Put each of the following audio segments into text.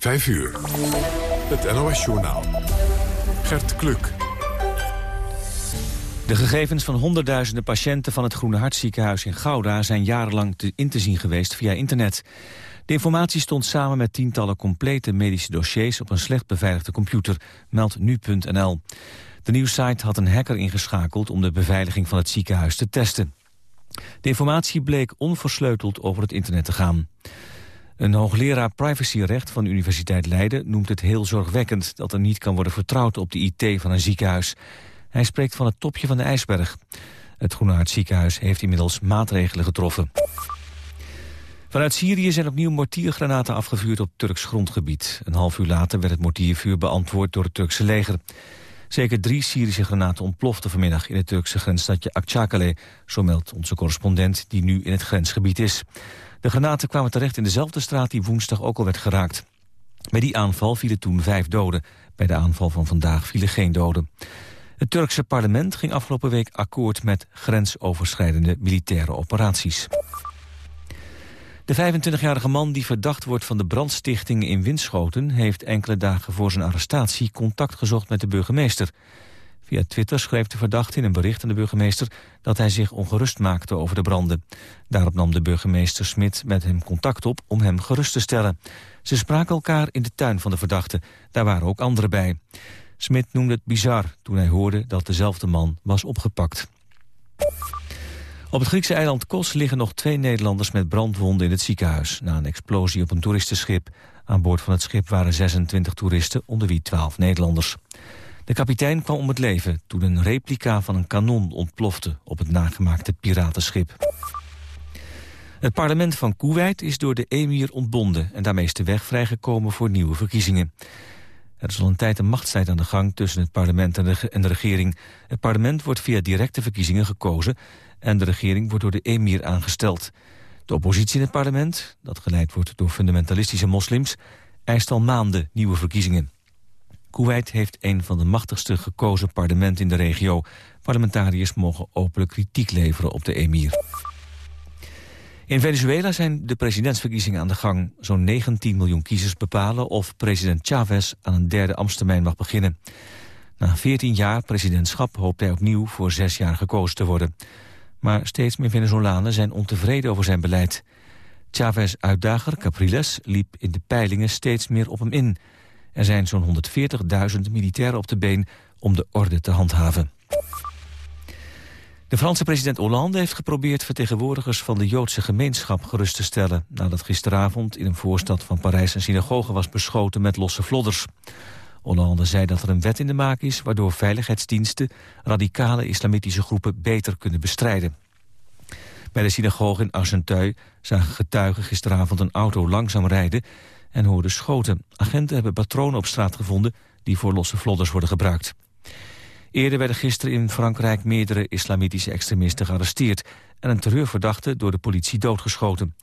5 uur. Het NOS-journaal. Gert Kluk. De gegevens van honderdduizenden patiënten van het Groene Hartziekenhuis in Gouda zijn jarenlang in te zien geweest via internet. De informatie stond samen met tientallen complete medische dossiers op een slecht beveiligde computer, meldt nu.nl. De nieuwsite had een hacker ingeschakeld om de beveiliging van het ziekenhuis te testen. De informatie bleek onversleuteld over het internet te gaan. Een hoogleraar privacyrecht van de Universiteit Leiden noemt het heel zorgwekkend dat er niet kan worden vertrouwd op de IT van een ziekenhuis. Hij spreekt van het topje van de ijsberg. Het Groene ziekenhuis heeft inmiddels maatregelen getroffen. Vanuit Syrië zijn opnieuw mortiergranaten afgevuurd op Turks grondgebied. Een half uur later werd het mortiervuur beantwoord door het Turkse leger. Zeker drie Syrische granaten ontploften vanmiddag in het Turkse grensstadje Akçakale, zo meldt onze correspondent die nu in het grensgebied is. De granaten kwamen terecht in dezelfde straat die woensdag ook al werd geraakt. Bij die aanval vielen toen vijf doden. Bij de aanval van vandaag vielen geen doden. Het Turkse parlement ging afgelopen week akkoord met grensoverschrijdende militaire operaties. De 25-jarige man die verdacht wordt van de brandstichting in Winschoten... heeft enkele dagen voor zijn arrestatie contact gezocht met de burgemeester. Via Twitter schreef de verdachte in een bericht aan de burgemeester... dat hij zich ongerust maakte over de branden. Daarop nam de burgemeester Smit met hem contact op om hem gerust te stellen. Ze spraken elkaar in de tuin van de verdachte. Daar waren ook anderen bij. Smit noemde het bizar toen hij hoorde dat dezelfde man was opgepakt. Op het Griekse eiland Kos liggen nog twee Nederlanders met brandwonden in het ziekenhuis... na een explosie op een toeristenschip. Aan boord van het schip waren 26 toeristen, onder wie 12 Nederlanders. De kapitein kwam om het leven toen een replica van een kanon ontplofte... op het nagemaakte piratenschip. Het parlement van Kuwait is door de emir ontbonden... en daarmee is de weg vrijgekomen voor nieuwe verkiezingen. Er is al een tijd een machtsstrijd aan de gang tussen het parlement en de, en de regering. Het parlement wordt via directe verkiezingen gekozen en de regering wordt door de emir aangesteld. De oppositie in het parlement, dat geleid wordt door fundamentalistische moslims, eist al maanden nieuwe verkiezingen. Kuwait heeft een van de machtigste gekozen parlementen in de regio. Parlementariërs mogen openlijk kritiek leveren op de emir. In Venezuela zijn de presidentsverkiezingen aan de gang. Zo'n 19 miljoen kiezers bepalen of president Chavez aan een derde ambtstermijn mag beginnen. Na 14 jaar presidentschap hoopt hij opnieuw voor zes jaar gekozen te worden. Maar steeds meer Venezolanen zijn ontevreden over zijn beleid. Chavez uitdager Capriles liep in de peilingen steeds meer op hem in. Er zijn zo'n 140.000 militairen op de been om de orde te handhaven. De Franse president Hollande heeft geprobeerd vertegenwoordigers van de Joodse gemeenschap gerust te stellen... nadat gisteravond in een voorstad van Parijs een synagoge was beschoten met losse vlodders. Hollande zei dat er een wet in de maak is... waardoor veiligheidsdiensten radicale islamitische groepen beter kunnen bestrijden. Bij de synagoge in Argenteuil zagen getuigen gisteravond een auto langzaam rijden... en hoorden schoten. Agenten hebben patronen op straat gevonden die voor losse vlodders worden gebruikt. Eerder werden gisteren in Frankrijk meerdere islamitische extremisten gearresteerd... en een terreurverdachte door de politie doodgeschoten.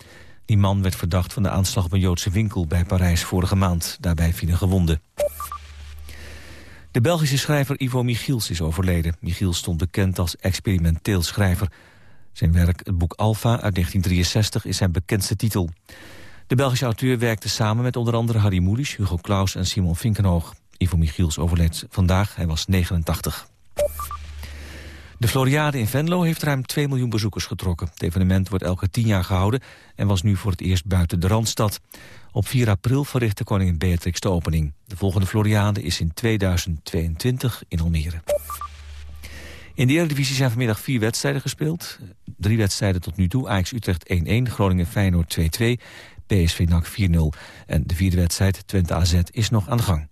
Die man werd verdacht van de aanslag op een Joodse winkel bij Parijs vorige maand. Daarbij vielen gewonden. De Belgische schrijver Ivo Michiels is overleden. Michiels stond bekend als experimenteel schrijver. Zijn werk, het boek Alpha uit 1963, is zijn bekendste titel. De Belgische auteur werkte samen met onder andere Harry Mulisch, Hugo Claus en Simon Finkenhoog. Ivo Michiels overleed vandaag, hij was 89. De Floriade in Venlo heeft ruim 2 miljoen bezoekers getrokken. Het evenement wordt elke 10 jaar gehouden en was nu voor het eerst buiten de Randstad. Op 4 april verrichtte koningin Beatrix de opening. De volgende Floriade is in 2022 in Almere. In de Eredivisie zijn vanmiddag vier wedstrijden gespeeld. Drie wedstrijden tot nu toe. Ajax Utrecht 1-1, Groningen Feyenoord 2-2, PSV NAC 4-0. En de vierde wedstrijd, Twente AZ, is nog aan de gang.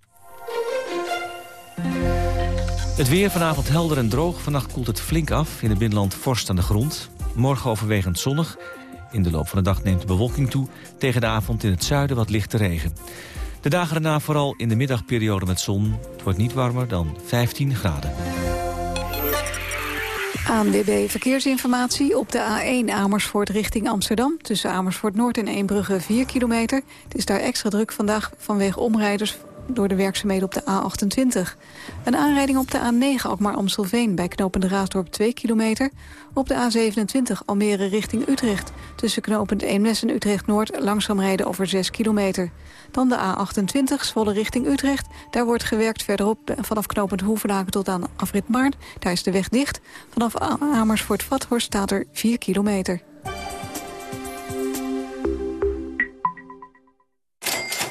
Het weer vanavond helder en droog. Vannacht koelt het flink af. In het binnenland vorst aan de grond. Morgen overwegend zonnig. In de loop van de dag neemt de bewolking toe. Tegen de avond in het zuiden wat lichte regen. De dagen daarna vooral in de middagperiode met zon. Het wordt niet warmer dan 15 graden. ANWB Verkeersinformatie op de A1 Amersfoort richting Amsterdam. Tussen Amersfoort Noord en Eembrugge 4 kilometer. Het is daar extra druk vandaag vanwege omrijders door de werkzaamheden op de A28. Een aanrijding op de A9 Alkmaar-Amstelveen bij knopend Raasdorp 2 kilometer. Op de A27 Almere richting Utrecht. Tussen knopend Eemnes en Utrecht-Noord langzaam rijden over 6 kilometer. Dan de A28 Zwolle richting Utrecht. Daar wordt gewerkt verderop vanaf knopend Hoevenlaken tot aan afrit. Daar is de weg dicht. Vanaf Amersfoort-Vathorst staat er 4 kilometer.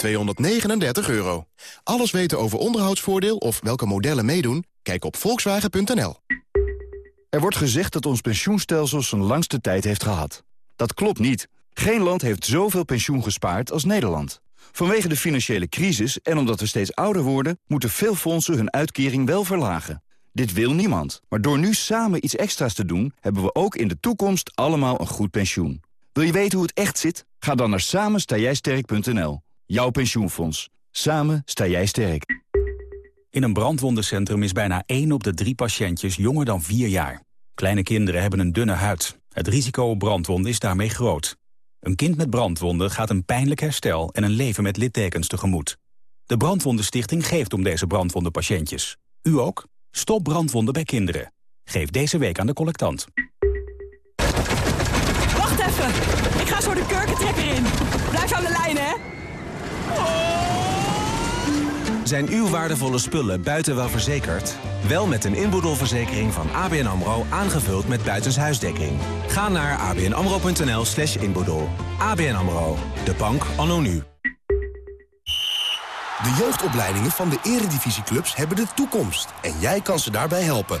239 euro. Alles weten over onderhoudsvoordeel of welke modellen meedoen? Kijk op volkswagen.nl. Er wordt gezegd dat ons pensioenstelsel zijn langste tijd heeft gehad. Dat klopt niet. Geen land heeft zoveel pensioen gespaard als Nederland. Vanwege de financiële crisis en omdat we steeds ouder worden... moeten veel fondsen hun uitkering wel verlagen. Dit wil niemand. Maar door nu samen iets extra's te doen... hebben we ook in de toekomst allemaal een goed pensioen. Wil je weten hoe het echt zit? Ga dan naar samenstaaijsterk.nl. Jouw pensioenfonds. Samen sta jij sterk. In een brandwondencentrum is bijna 1 op de drie patiëntjes jonger dan 4 jaar. Kleine kinderen hebben een dunne huid. Het risico op brandwonden is daarmee groot. Een kind met brandwonden gaat een pijnlijk herstel en een leven met littekens tegemoet. De Brandwondenstichting geeft om deze brandwondenpatiëntjes. U ook? Stop brandwonden bij kinderen. Geef deze week aan de collectant. Wacht even! Ik ga zo de kurkentrekker in. Blijf aan de lijn, hè? Zijn uw waardevolle spullen buiten wel verzekerd? Wel met een inboedelverzekering van ABN AMRO aangevuld met buitenshuisdekking. Ga naar abnamro.nl slash inboedel. ABN AMRO, de bank anno nu. De jeugdopleidingen van de eredivisieclubs hebben de toekomst. En jij kan ze daarbij helpen.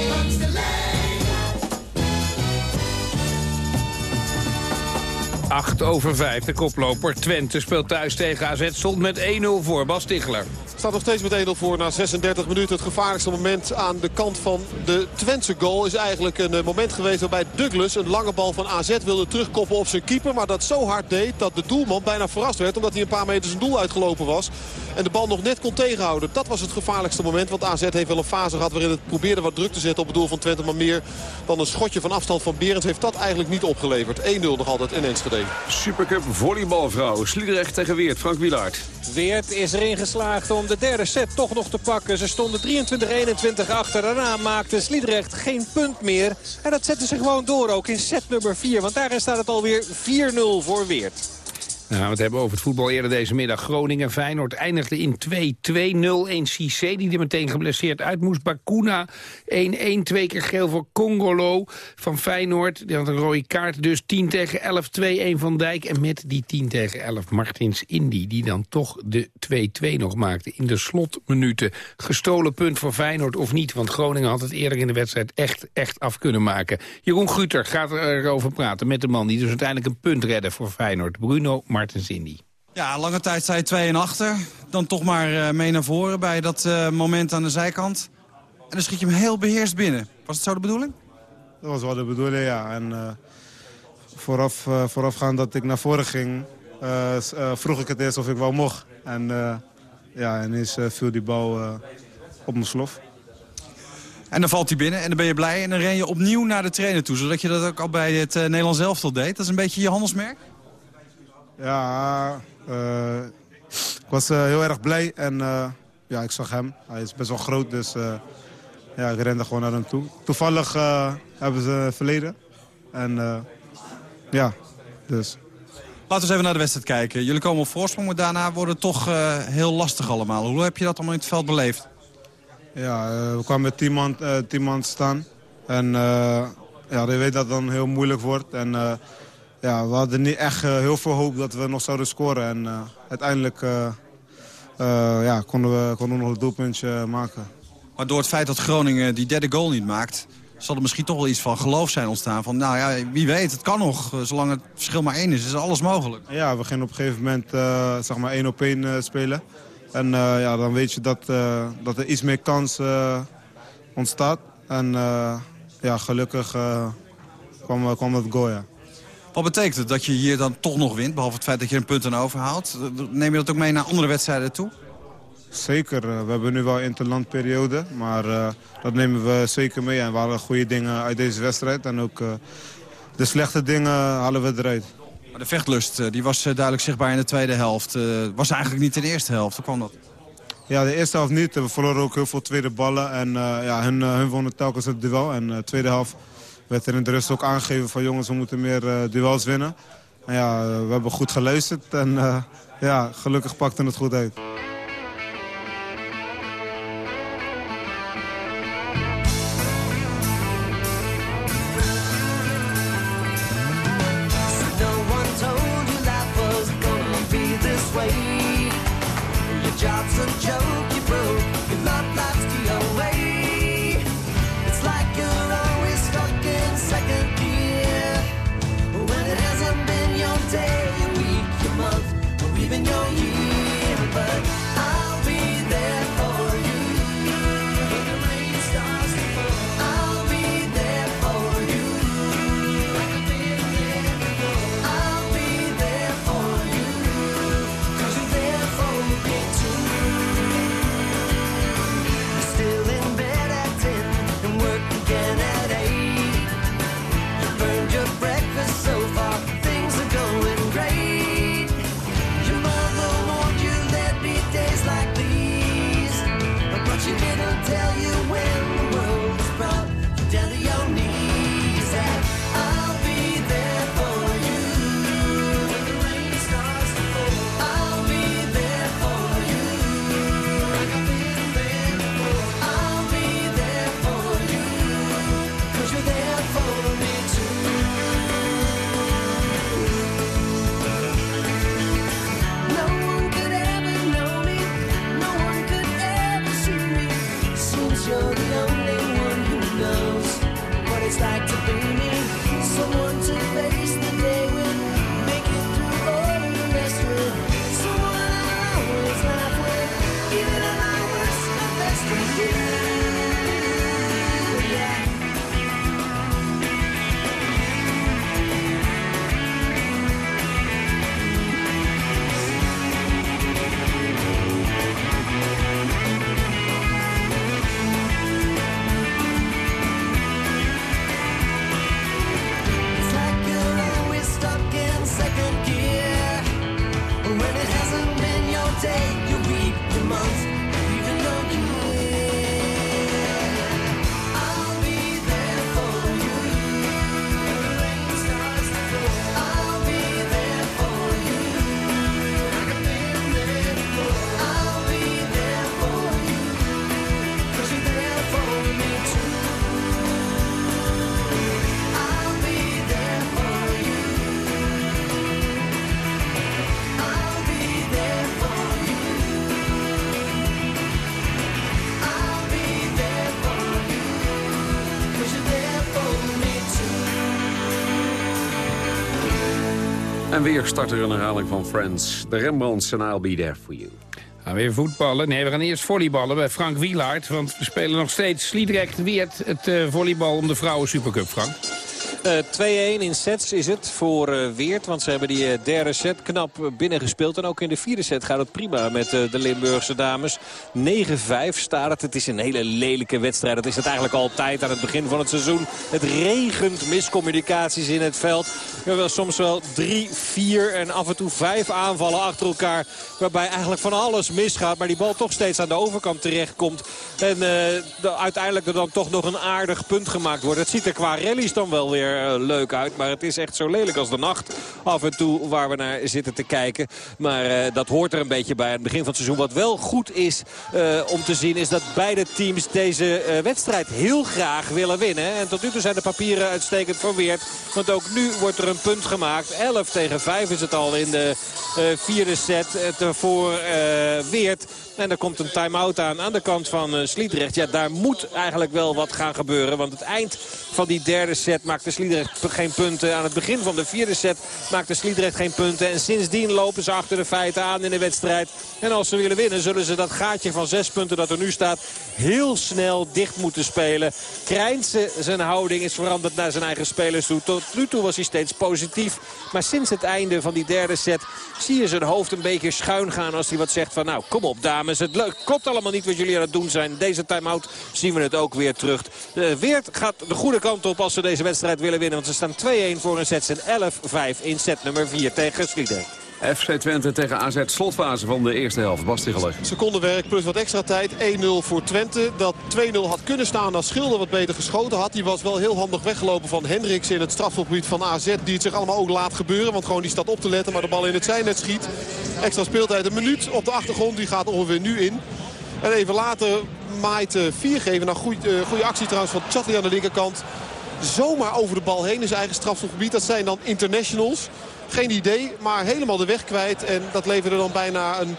Acht over vijf, de koploper Twente speelt thuis tegen AZ. Stond met 1-0 voor, Bas Tichler. Staat nog steeds met 1-0 voor na 36 minuten. Het gevaarlijkste moment aan de kant van de Twentse goal is eigenlijk een eh, moment geweest waarbij Douglas een lange bal van AZ wilde terugkoppen op zijn keeper. Maar dat zo hard deed dat de doelman bijna verrast werd omdat hij een paar meter zijn doel uitgelopen was. En de bal nog net kon tegenhouden. Dat was het gevaarlijkste moment. Want AZ heeft wel een fase gehad waarin het probeerde wat druk te zetten op het doel van Twente. Maar meer dan een schotje van afstand van Berends heeft dat eigenlijk niet opgeleverd. 1-0 nog altijd in Enschede. Supercup volleybalvrouw. Sliedrecht tegen Weert. Frank Wilaert. Weert is erin geslaagd om de derde set toch nog te pakken. Ze stonden 23-21 achter. Daarna maakte Sliedrecht geen punt meer. En dat zette ze gewoon door ook in set nummer 4. Want daarin staat het alweer 4-0 voor Weert. Nou, we het hebben over het voetbal eerder deze middag. Groningen, Feyenoord eindigde in 2-2-0-1 Cissé, die er meteen geblesseerd uit moest. Bakuna 1-1, twee keer geel voor Congolo van Feyenoord. Die had een rode kaart, dus 10 tegen 11, 2-1 Van Dijk. En met die 10 tegen 11 Martins Indy, die dan toch de 2-2 nog maakte. In de slotminuten. Gestolen punt voor Feyenoord of niet? Want Groningen had het eerder in de wedstrijd echt, echt af kunnen maken. Jeroen Guter gaat erover praten met de man die dus uiteindelijk een punt redde voor Feyenoord. Bruno Martens Indy. Ja, lange tijd zei 2 en achter. Dan toch maar uh, mee naar voren bij dat uh, moment aan de zijkant. En dan schiet je hem heel beheerst binnen. Was het zo de bedoeling? Dat was wel de bedoeling, ja. En uh, vooraf, voorafgaand dat ik naar voren ging... vroeg ik het eerst of ik wel mocht. En ja, ineens viel die bal op mijn slof. En dan valt hij binnen en dan ben je blij. En dan ren je opnieuw naar de trainer toe. Zodat je dat ook al bij het Nederlands elftal deed. Dat is een beetje je handelsmerk? Ja, uh, ik was uh, heel erg blij en uh, ja, ik zag hem. Hij is best wel groot, dus ja, ik rende gewoon naar hem toe. Toevallig hebben ze verleden. En ja, dus... Laten we eens even naar de wedstrijd kijken. Jullie komen op voorsprong, maar daarna wordt het toch heel lastig allemaal. Hoe heb je dat allemaal in het veld beleefd? Ja, we kwamen met tien man, tien man staan. En ja, je weet dat het dan heel moeilijk wordt. En ja, we hadden niet echt heel veel hoop dat we nog zouden scoren. En uiteindelijk ja, konden, we, konden we nog het doelpuntje maken. Maar door het feit dat Groningen die derde goal niet maakt zal er misschien toch wel iets van geloof zijn ontstaan. Van, nou ja, wie weet, het kan nog. Zolang het verschil maar één is, is alles mogelijk. Ja, we gingen op een gegeven moment uh, zeg maar één op één uh, spelen. En uh, ja, dan weet je dat, dat er iets meer kans ontstaat. En ja, gelukkig kwam, kwam dat goal, ja. Wat betekent het dat je hier dan toch nog wint, behalve het feit dat je een punt aan overhaalt? Neem je dat ook mee naar andere wedstrijden toe? Zeker. We hebben nu wel interlandperiode, maar uh, dat nemen we zeker mee. En we halen goede dingen uit deze wedstrijd. En ook uh, de slechte dingen halen we eruit. Maar de vechtlust eh, die was duidelijk zichtbaar in de tweede helft. was eigenlijk niet in de eerste helft. Hoe kwam dat? Ja, de eerste helft niet. We verloren ook heel veel tweede ballen. En ja, hun, hun wonnen telkens het duel. En de tweede helft werd er in de rust ook aangegeven van jongens, we moeten meer duels winnen. En ja, we hebben goed geluisterd en ja, gelukkig pakte het goed uit. En weer start er een herhaling van Friends. De Rembrandts en I'll be there for you. Gaan we weer voetballen? Nee, we gaan eerst volleyballen bij Frank Wielaert. Want we spelen nog steeds Sliedrecht Weert het uh, volleybal om de Vrouwen Supercup, Frank. 2-1 uh, in sets is het voor uh, Weert. Want ze hebben die uh, derde set knap binnengespeeld. En ook in de vierde set gaat het prima met de Limburgse dames. 9-5 staat het. Het is een hele lelijke wedstrijd. Dat is het eigenlijk altijd aan het begin van het seizoen. Het regent miscommunicaties in het veld. We hebben soms wel drie, vier en af en toe vijf aanvallen achter elkaar. Waarbij eigenlijk van alles misgaat. Maar die bal toch steeds aan de overkant terechtkomt. En de, uiteindelijk er dan toch nog een aardig punt gemaakt wordt. Het ziet er qua rallies dan wel weer er leuk uit. Maar het is echt zo lelijk als de nacht af en toe waar we naar zitten te kijken. Maar dat hoort er een beetje bij aan het begin van het seizoen. Wat wel goed is om te zien is dat beide teams deze wedstrijd heel graag willen winnen. En tot nu toe zijn de papieren uitstekend verweerd. Want ook nu wordt er een punt gemaakt. 11 tegen 5 is het al in de vierde set. voor Weert. En er komt een time-out aan aan de kant van uh, Sliedrecht. Ja, daar moet eigenlijk wel wat gaan gebeuren. Want het eind van die derde set maakte Sliedrecht geen punten. Aan het begin van de vierde set maakte Sliedrecht geen punten. En sindsdien lopen ze achter de feiten aan in de wedstrijd. En als ze willen winnen zullen ze dat gaatje van zes punten dat er nu staat... heel snel dicht moeten spelen. Krijnse zijn houding is veranderd naar zijn eigen spelers toe. Tot nu toe was hij steeds positief. Maar sinds het einde van die derde set zie je zijn hoofd een beetje schuin gaan... als hij wat zegt van nou kom op dames. Het klopt allemaal niet wat jullie aan het doen zijn. Deze time-out zien we het ook weer terug. De Weert gaat de goede kant op als ze deze wedstrijd willen winnen. Want ze staan 2-1 voor een set. En 11-5 in set nummer 4 tegen Sweden. FC Twente tegen AZ slotfase van de eerste helft. Bas Secondenwerk plus wat extra tijd. 1-0 voor Twente. Dat 2-0 had kunnen staan als Schilder wat beter geschoten had. Die was wel heel handig weggelopen van Hendricks in het strafgebied van AZ. Die het zich allemaal ook laat gebeuren. Want gewoon die staat op te letten. Maar de bal in het zijnet schiet. Extra speeltijd een minuut op de achtergrond. Die gaat ongeveer nu in. En even later maait uh, geven. Nou, goede, goede actie trouwens van Chatli aan de linkerkant. Zomaar over de bal heen in zijn eigen strafgebied. Dat zijn dan internationals. Geen idee, maar helemaal de weg kwijt. En dat leverde dan bijna een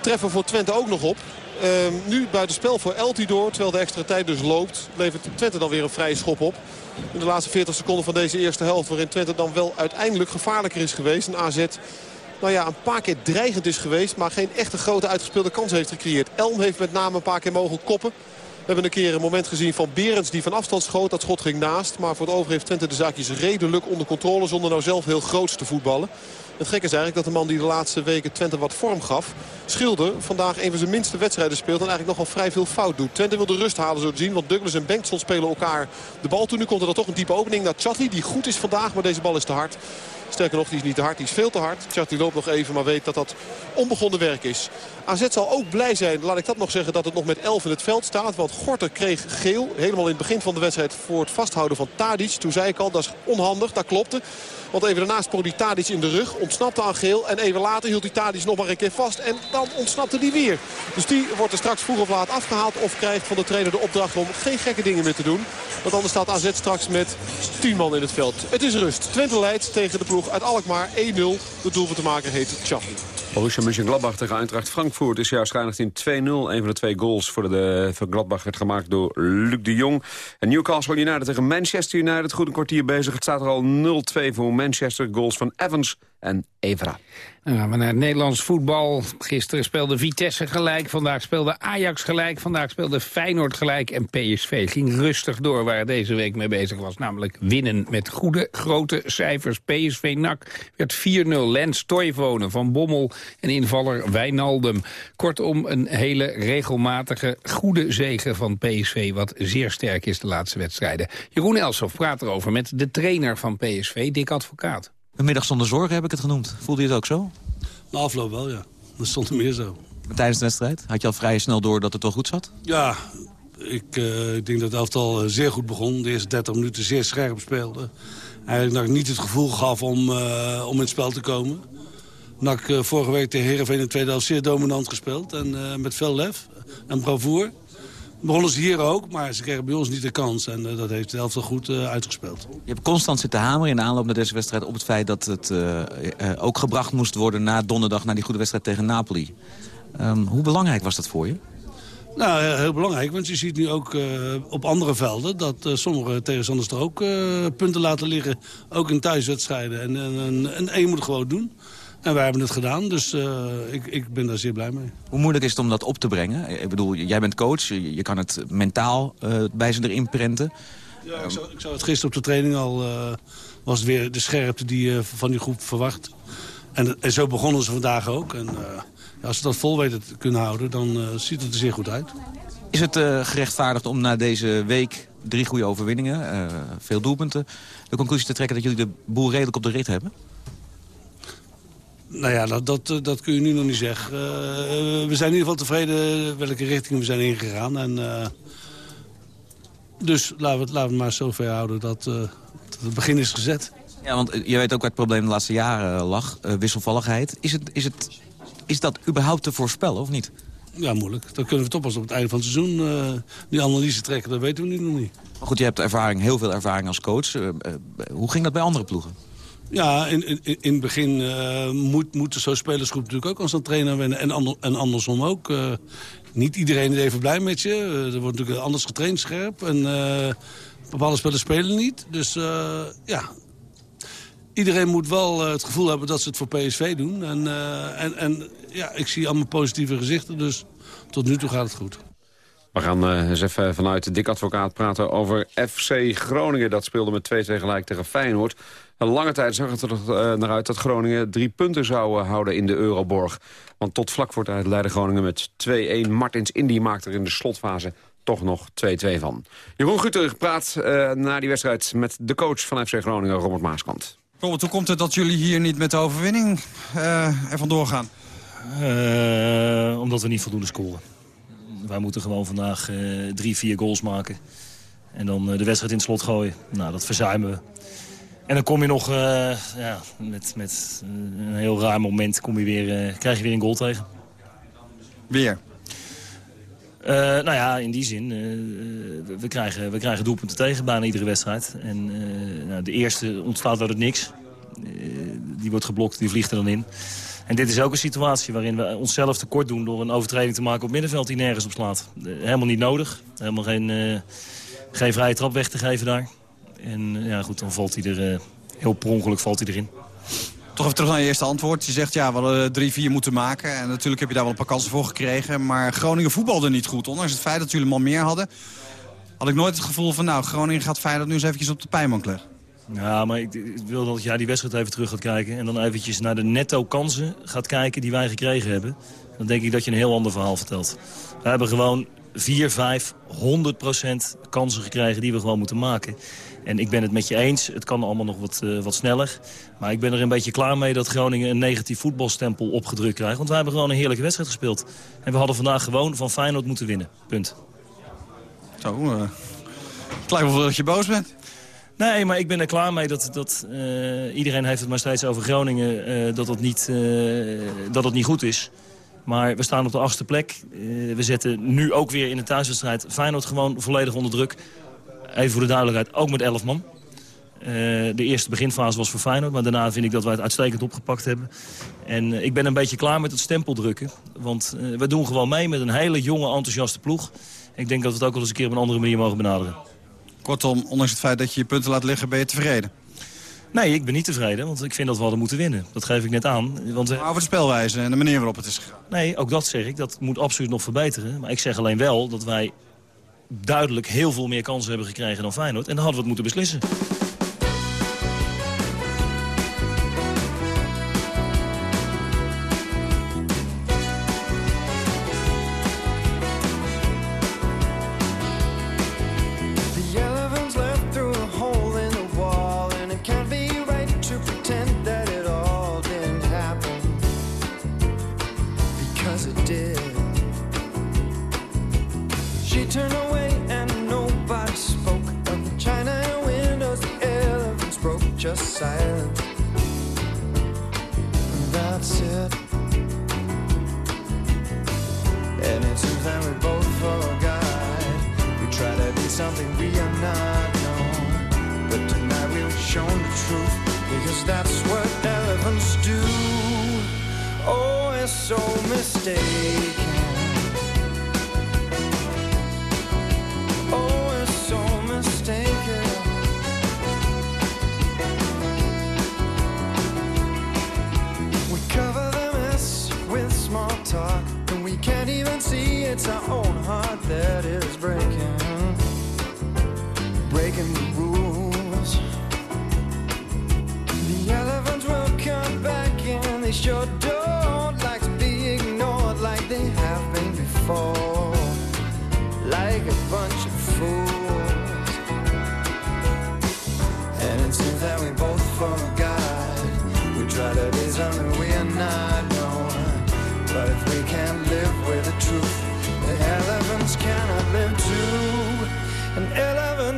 treffer voor Twente ook nog op. Uh, nu buitenspel voor Eltidoor, terwijl de extra tijd dus loopt. Levert Twente dan weer een vrije schop op. In de laatste 40 seconden van deze eerste helft... waarin Twente dan wel uiteindelijk gevaarlijker is geweest. Een AZ nou ja, een paar keer dreigend is geweest... maar geen echte grote uitgespeelde kans heeft gecreëerd. Elm heeft met name een paar keer mogen koppen. We hebben een keer een moment gezien van Berends die van afstand schoot. Dat schot ging naast. Maar voor het over heeft Twente de zaakjes redelijk onder controle. Zonder nou zelf heel groots te voetballen. Het gekke is eigenlijk dat de man die de laatste weken Twente wat vorm gaf... Schilder vandaag een van zijn minste wedstrijden speelt... en eigenlijk nogal vrij veel fout doet. Twente wil de rust halen zo te zien. Want Douglas en Bengtson spelen elkaar de bal toe. Nu komt er dan toch een diepe opening naar Chatli. Die goed is vandaag, maar deze bal is te hard. Sterker nog, die is niet te hard, die is veel te hard. Chatli loopt nog even, maar weet dat dat onbegonnen werk is. AZ zal ook blij zijn, laat ik dat nog zeggen, dat het nog met 11 in het veld staat. Want Gorter kreeg geel, helemaal in het begin van de wedstrijd... voor het vasthouden van Tadic. Toen zei ik al, dat is onhandig, dat klopte. Want even daarna sprong die Tadic in de rug, ontsnapte aan geel. En even later hield die Tadic nog maar een keer vast. En dan ontsnapte die weer. Dus die wordt er straks vroeg of laat afgehaald. Of krijgt van de trainer de opdracht om geen gekke dingen meer te doen. Want anders staat AZ straks met 10 man in het veld. Het is rust. Twente leidt tegen de ploeg uit Alkmaar 1-0. De maken heet Chaffee. Borussia Mönchengladbach tegen Eintracht Frankfurt is juist geëindigd in 2-0. Een van de twee goals voor, de, voor Gladbach werd gemaakt door Luc de Jong. En Newcastle United tegen Manchester United. Goed een kwartier bezig. Het staat er al 0-2 voor Manchester. Goals van Evans en Evra. Dan gaan we naar het Nederlands voetbal. Gisteren speelde Vitesse gelijk, vandaag speelde Ajax gelijk... vandaag speelde Feyenoord gelijk en PSV ging rustig door... waar deze week mee bezig was, namelijk winnen met goede grote cijfers. PSV NAC werd 4-0, Lens Toivonen van Bommel en invaller Wijnaldum. Kortom, een hele regelmatige goede zegen van PSV... wat zeer sterk is de laatste wedstrijden. Jeroen Elsof praat erover met de trainer van PSV, Dick Advocaat. Een middag zonder zorgen heb ik het genoemd. Voelde je het ook zo? Na afloop wel, ja. Dat stond er meer zo. Maar tijdens de wedstrijd? Had je al vrij snel door dat het wel goed zat? Ja, ik, uh, ik denk dat het elftal eh, zeer goed begon. De eerste 30 minuten zeer scherp speelde. Eigenlijk nog niet het gevoel gaf om, uh, om in het spel te komen. NAC uh, vorige week tegen Heerenveen in de tweede helft zeer dominant gespeeld. En met veel lef en bravoer begonnen ze hier ook, maar ze kregen bij ons niet de kans. En uh, dat heeft de helft goed uh, uitgespeeld. Je hebt constant zitten hameren in de aanloop naar deze wedstrijd... op het feit dat het uh, ook gebracht moest worden na donderdag... naar die goede wedstrijd tegen Napoli. Um, hoe belangrijk was dat voor je? Nou, heel belangrijk, want je ziet nu ook op andere velden... dat sommige tegenstanders er ook punten laten liggen. Ook in thuiswedstrijden. En, en, en, en je moet het gewoon doen. En wij hebben het gedaan, dus uh, ik, ik ben daar zeer blij mee. Hoe moeilijk is het om dat op te brengen? Ik bedoel, jij bent coach, je, je kan het mentaal uh, bij ze erin prenten. Ja, ik, zou, ik zou het gisteren op de training al... Uh, was het weer de scherpte die je van die groep verwacht. En, en zo begonnen ze vandaag ook. En als ze dat vol weten te kunnen houden, dan ziet het er zeer goed uit. Is het gerechtvaardigd om na deze week drie goede overwinningen, veel doelpunten... de conclusie te trekken dat jullie de boel redelijk op de rit hebben? Nou ja, dat, dat, dat, kun je nu nog niet zeggen. Uh, we zijn in ieder geval tevreden welke richting we zijn ingegaan. En uh, Dus laten we het, laten we maar zover houden dat, uh, dat het begin is gezet. Ja, want je weet ook waar het probleem de laatste jaren lag. Wisselvalligheid. Is, het, is, het, is dat überhaupt te voorspellen, of niet? Ja, moeilijk. Dan kunnen we toch pas op het einde van het seizoen uh, die analyse trekken. Dat weten we nu nog niet. Maar goed, je hebt ervaring, heel veel ervaring als coach. hoe ging dat bij andere ploegen? Ja, in, in, in het begin uh, moet, moet zo'n spelersgroep natuurlijk ook als een trainer wennen. En, en andersom ook. Uh, niet iedereen is even blij met je. Uh, er wordt natuurlijk anders getraind scherp. En bepaalde spelers spelen niet. Dus ja, iedereen moet wel het gevoel hebben dat ze het voor PSV doen. En, en, en ja, ik zie allemaal positieve gezichten. Dus tot nu toe gaat het goed. We gaan eens even vanuit de dik advocaat praten over FC Groningen. Dat speelde met 2-2 gelijk tegen Feyenoord. Een lange tijd zag het er uh, naar uit dat Groningen drie punten zou uh, houden in de Euroborg. Want tot vlak voor tijd leidde Groningen met 2-1. Martins Indy maakt er in de slotfase toch nog 2-2 van. Jeroen Guter praat uh, na die wedstrijd met de coach van FC Groningen, Robert Maaskant. Robert, hoe komt het dat jullie hier niet met de overwinning er vandoor gaan? omdat we niet voldoende scoren. Wij moeten gewoon vandaag drie, vier goals maken. En dan de wedstrijd in het slot gooien. Nou, dat verzuimen we. En dan kom je nog uh, ja, met, met een heel raar moment kom je weer, uh, krijg je weer een goal tegen. Weer? Uh, nou ja, in die zin, we, krijgen, we krijgen doelpunten tegen bijna iedere wedstrijd. En nou, de eerste ontstaat uit het niks. die wordt geblokt, die vliegt er dan in. En dit is ook een situatie waarin we onszelf tekort doen... door een overtreding te maken op middenveld die nergens op slaat. helemaal niet nodig. Helemaal geen, geen vrije trap weg te geven daar. En ja, goed, dan valt hij er uh, heel per ongeluk valt hij erin. Toch even terug naar je eerste antwoord. Je zegt ja, we hadden drie, vier moeten maken. En natuurlijk heb je daar wel een paar kansen voor gekregen. Maar Groningen voetbalde niet goed. Ondanks het feit dat jullie al meer hadden... had ik nooit het gevoel van nou, Groningen gaat Feyenoord nu eens eventjes op de pijnbank leggen. Ja, maar ik, ik, wil dat ja, die wedstrijd even terug gaat kijken. En dan eventjes naar de netto kansen gaat kijken die wij gekregen hebben. Dan denk ik dat je een heel ander verhaal vertelt. We hebben gewoon 4, 5, 100 procent kansen gekregen die we gewoon moeten maken. En ik ben het met je eens, het kan allemaal nog wat, uh, wat sneller. Maar ik ben er een beetje klaar mee dat Groningen een negatief voetbalstempel opgedrukt krijgt. Want wij hebben gewoon een heerlijke wedstrijd gespeeld. En we hadden vandaag gewoon van Feyenoord moeten winnen. Punt. Zo, uh, het lijkt wel dat je boos bent. Nee, maar ik ben er klaar mee dat, dat uh, iedereen heeft het maar steeds over Groningen, uh, dat, het niet, uh, dat het niet goed is. Maar we staan op de achtste plek. we zetten nu ook weer in de thuiswedstrijd Feyenoord gewoon volledig onder druk. Even voor de duidelijkheid, ook met 11 man. Uh, de eerste beginfase was voor Feyenoord, maar daarna vind ik dat wij het uitstekend opgepakt hebben. En uh, ik ben een beetje klaar met het stempel drukken. Want uh, we doen gewoon mee met een hele jonge, enthousiaste ploeg. Ik denk dat we het ook wel eens een keer op een andere manier mogen benaderen. Kortom, ondanks het feit dat je je punten laat liggen, ben je tevreden? Nee, ik ben niet tevreden, want ik vind dat we hadden moeten winnen. Dat geef ik net aan. Want, maar over de spelwijze en de manier waarop het is gegaan. Nee, ook dat zeg ik. Dat moet absoluut nog verbeteren. Maar ik zeg alleen wel dat wij duidelijk heel veel meer kansen hebben gekregen dan Feyenoord. En dan hadden we het moeten beslissen.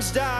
comes down.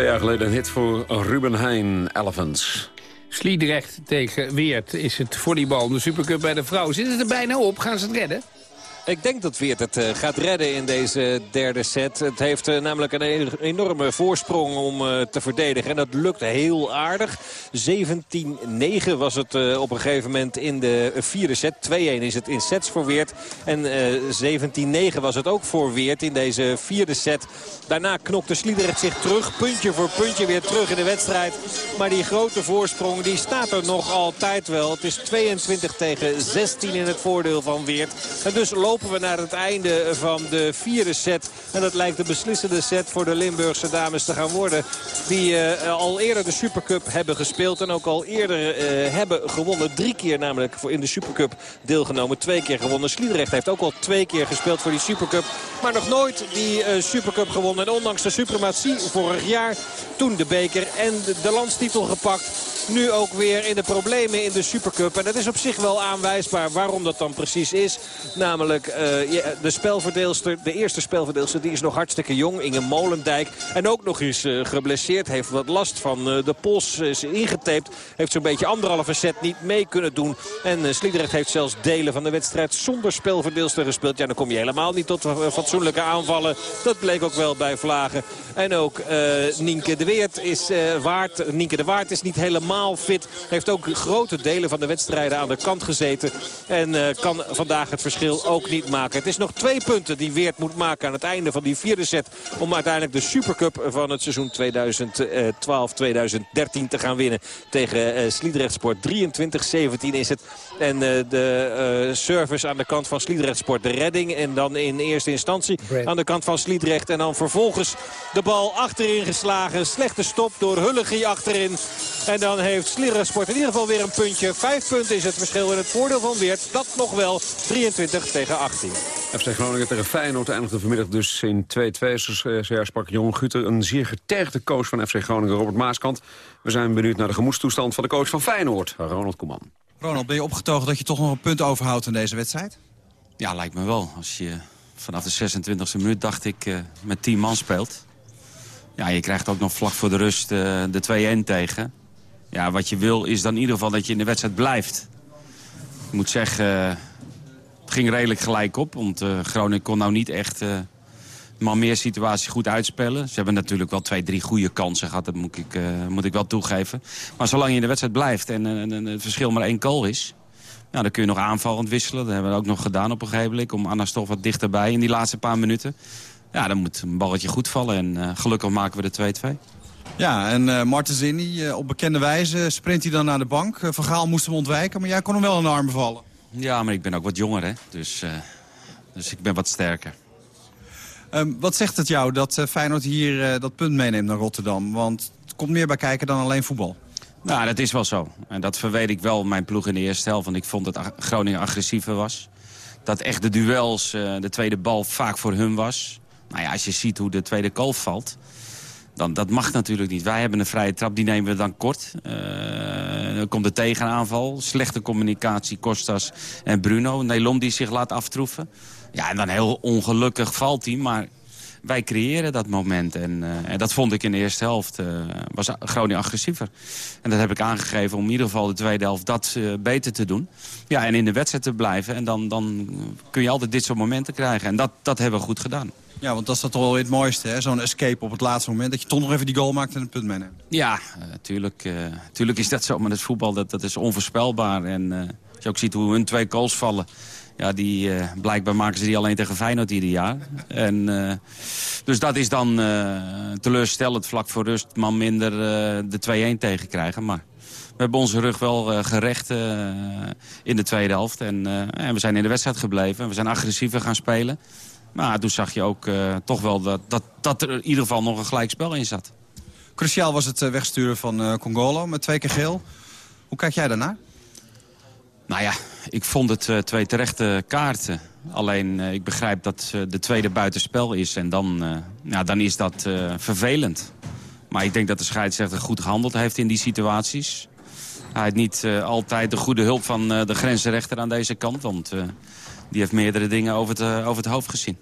Twee jaar geleden een hit voor Ruben Heijn, Elephants. Sliedrecht tegen Weert is het volleybal. De Supercup bij de vrouw. Zit het er bijna op? Gaan ze het redden? Ik denk dat Weert het eh, gaat redden in deze derde set. Het heeft eh, namelijk een e- enorme voorsprong om eh, te verdedigen. En dat lukt heel aardig. 17-9 was het op een gegeven moment in de vierde set. 2-1 is het in sets voor Weert. En 17-9 was het ook voor Weert in deze vierde set. Daarna knokte Sliedrecht zich terug. Puntje voor puntje weer terug in de wedstrijd. Maar die grote voorsprong die staat er nog altijd wel. Het is 22 tegen 16 in het voordeel van Weert. En dus lopen we naar het einde van de vierde set. En dat lijkt de beslissende set voor de Limburgse dames te gaan worden. Die uh, al eerder de Supercup hebben gespeeld. En ook al eerder uh, hebben gewonnen. Drie keer namelijk in de Supercup deelgenomen. Twee keer gewonnen. Sliedrecht heeft ook al twee keer gespeeld voor die Supercup. Maar nog nooit die uh, Supercup gewonnen. En ondanks de suprematie vorig jaar. Toen de beker en de, de landstitel gepakt. Nu ook weer in de problemen in de Supercup. En dat is op zich wel aanwijsbaar waarom dat dan precies is. Namelijk uh, de spelverdeelster, de eerste spelverdeelster, die is nog hartstikke jong. Inge Molendijk. En ook nog eens uh, geblesseerd. Heeft wat last van uh, de pols. Is ingetaped. Heeft zo'n beetje anderhalve set niet mee kunnen doen. En Sliedrecht heeft zelfs delen van de wedstrijd zonder spelverdeelster gespeeld. Ja, dan kom je helemaal niet tot fatsoenlijke aanvallen. Dat bleek ook wel bij Vlagen. En ook Nienke de Weert is waard. Nienke de Waard is niet helemaal fit. Heeft ook grote delen van de wedstrijden aan de kant gezeten. En kan vandaag het verschil ook niet maken. Het is nog twee punten die Weert moet maken aan het einde van die vierde set. Om uiteindelijk de Supercup van het seizoen 2012-2013 te gaan winnen. Tegen uh, Sliedrechtsport. 23-17 is het. En uh, de uh, service aan de kant van Sliedrechtsport. De redding en dan in eerste instantie aan de kant van Sliedrecht. En dan vervolgens de bal achterin geslagen. Slechte stop door Hullegie achterin. En dan heeft Sliedrechtsport in ieder geval weer een puntje. Vijf punten is het verschil in het voordeel van Weert. Dat nog wel 23 tegen 18. FC Groningen tegen Feyenoord eindigde vanmiddag dus in 2-2. Zoals sprak Jon Guter, een zeer getergde coach van FC Groningen, Robert Maaskant. We zijn benieuwd naar de gemoedstoestand van de coach van Feyenoord, Ronald Koeman. Ronald, ben je opgetogen dat je toch nog een punt overhoudt in deze wedstrijd? Ja, lijkt me wel. Als je vanaf de 26e minuut, dacht ik, uh, met 10 man speelt. Ja, je krijgt ook nog vlak voor de rust uh, de 2-1 tegen. Ja, wat je wil is dan in ieder geval dat je in de wedstrijd blijft. Ik moet zeggen, uh, het ging redelijk gelijk op. Want uh, Groningen kon nou niet echt uh, maar meer situatie goed uitspelen. Ze hebben natuurlijk wel twee, drie goede kansen gehad. Dat moet ik, moet ik wel toegeven. Maar zolang je in de wedstrijd blijft en, het verschil maar één goal is... Ja, dan kun je nog aanvallend wisselen. Dat hebben we ook nog gedaan op een gegeven moment. Om Anna toch wat dichterbij in die laatste paar minuten. Ja, dan moet een balletje goed vallen. En gelukkig maken we de 2-2. Ja, en uh, Marten Zinni, uh, op bekende wijze sprint hij dan naar de bank. Uh, Van Gaal moest hem ontwijken, maar jij kon hem wel in de armen vallen. Ja, maar ik ben ook wat jonger, hè. Dus, uh, dus ik ben wat sterker. Um, wat zegt het jou dat Feyenoord hier dat punt meeneemt naar Rotterdam? Want het komt meer bij kijken dan alleen voetbal. Nou, dat is wel zo. En dat verweet ik wel mijn ploeg in de eerste helft. Want ik vond dat Groningen agressiever was. Dat echt de duels, de tweede bal vaak voor hun was. Nou ja, als je ziet hoe de tweede goal valt... Dan, dat mag natuurlijk niet. Wij hebben een vrije trap, die nemen we dan kort. Uh, dan komt de tegenaanval. Slechte communicatie, Kostas en Bruno. Nelom die zich laat aftroeven. Ja, en dan heel ongelukkig valt hij, maar wij creëren dat moment. En, uh, en dat vond ik in de eerste helft, uh, was Groningen agressiever. En dat heb ik aangegeven om in ieder geval de tweede helft dat uh, beter te doen. Ja, en in de wedstrijd te blijven. En dan, dan kun je altijd dit soort momenten krijgen. En dat, dat hebben we goed gedaan. Ja, want dat is dat toch wel het mooiste, hè? Zo'n escape op het laatste moment. Dat je toch nog even die goal maakt en een punt meeneemt. Ja, natuurlijk tuurlijk is dat zo. Maar het voetbal dat, dat is onvoorspelbaar. En als je ook ziet hoe hun twee goals vallen... Ja, die, blijkbaar maken ze die alleen tegen Feyenoord ieder jaar. En, dus dat is dan teleurstellend vlak voor rust. Man minder de 2-1 tegenkrijgen. Maar we hebben onze rug wel uh, gerecht uh, in de tweede helft. En, uh, en, we zijn in de wedstrijd gebleven. We zijn agressiever gaan spelen. Maar toen zag je ook toch wel dat, dat, dat er in ieder geval nog een gelijkspel in zat. Cruciaal was het wegsturen van Congolo met twee keer geel. Hoe kijk jij daarnaar? Nou ja, ik vond het twee terechte kaarten. Alleen ik begrijp dat de tweede buitenspel is. En dan, ja, dan is dat vervelend. Maar ik denk dat de scheidsrechter goed gehandeld heeft in die situaties. Hij heeft niet altijd de goede hulp van de grensrechter aan deze kant. Want die heeft meerdere dingen over over het hoofd gezien.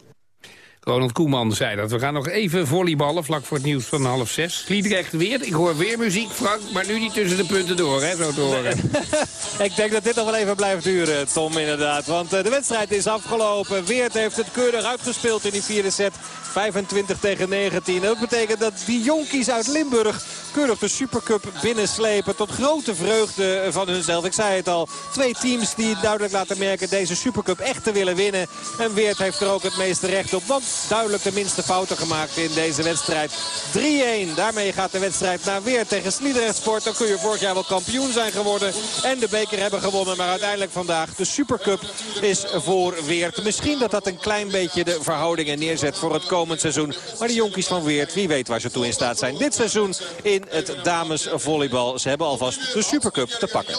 Ronald Koeman zei dat. We gaan nog even volleyballen, vlak voor het nieuws van half zes. Sliedrecht weer. Ik hoor weer muziek, Frank, maar nu niet tussen de punten door, hè, zo te horen. ik denk dat dit nog wel even blijft duren, Tom, inderdaad. Want de wedstrijd is afgelopen. Weert heeft het keurig uitgespeeld in die vierde set. 25 tegen 19. Dat betekent dat die jonkies uit Limburg keurig de Supercup binnenslepen. Tot grote vreugde van hunzelf. Ik zei het al, twee teams die duidelijk laten merken deze Supercup echt te willen winnen. En Weert heeft er ook het meeste recht op. Want duidelijk de minste fouten gemaakt in deze wedstrijd. 3-1. Daarmee gaat de wedstrijd naar Weert tegen Sliedrecht Sport. Dan kun je vorig jaar wel kampioen zijn geworden. En de beker hebben gewonnen. Maar uiteindelijk vandaag de Supercup is voor Weert. Misschien dat dat een klein beetje de verhoudingen neerzet voor het komend seizoen. Maar de jonkies van Weert, wie weet waar ze toe in staat zijn. Dit seizoen in het damesvolleybal. Ze hebben alvast de Supercup te pakken.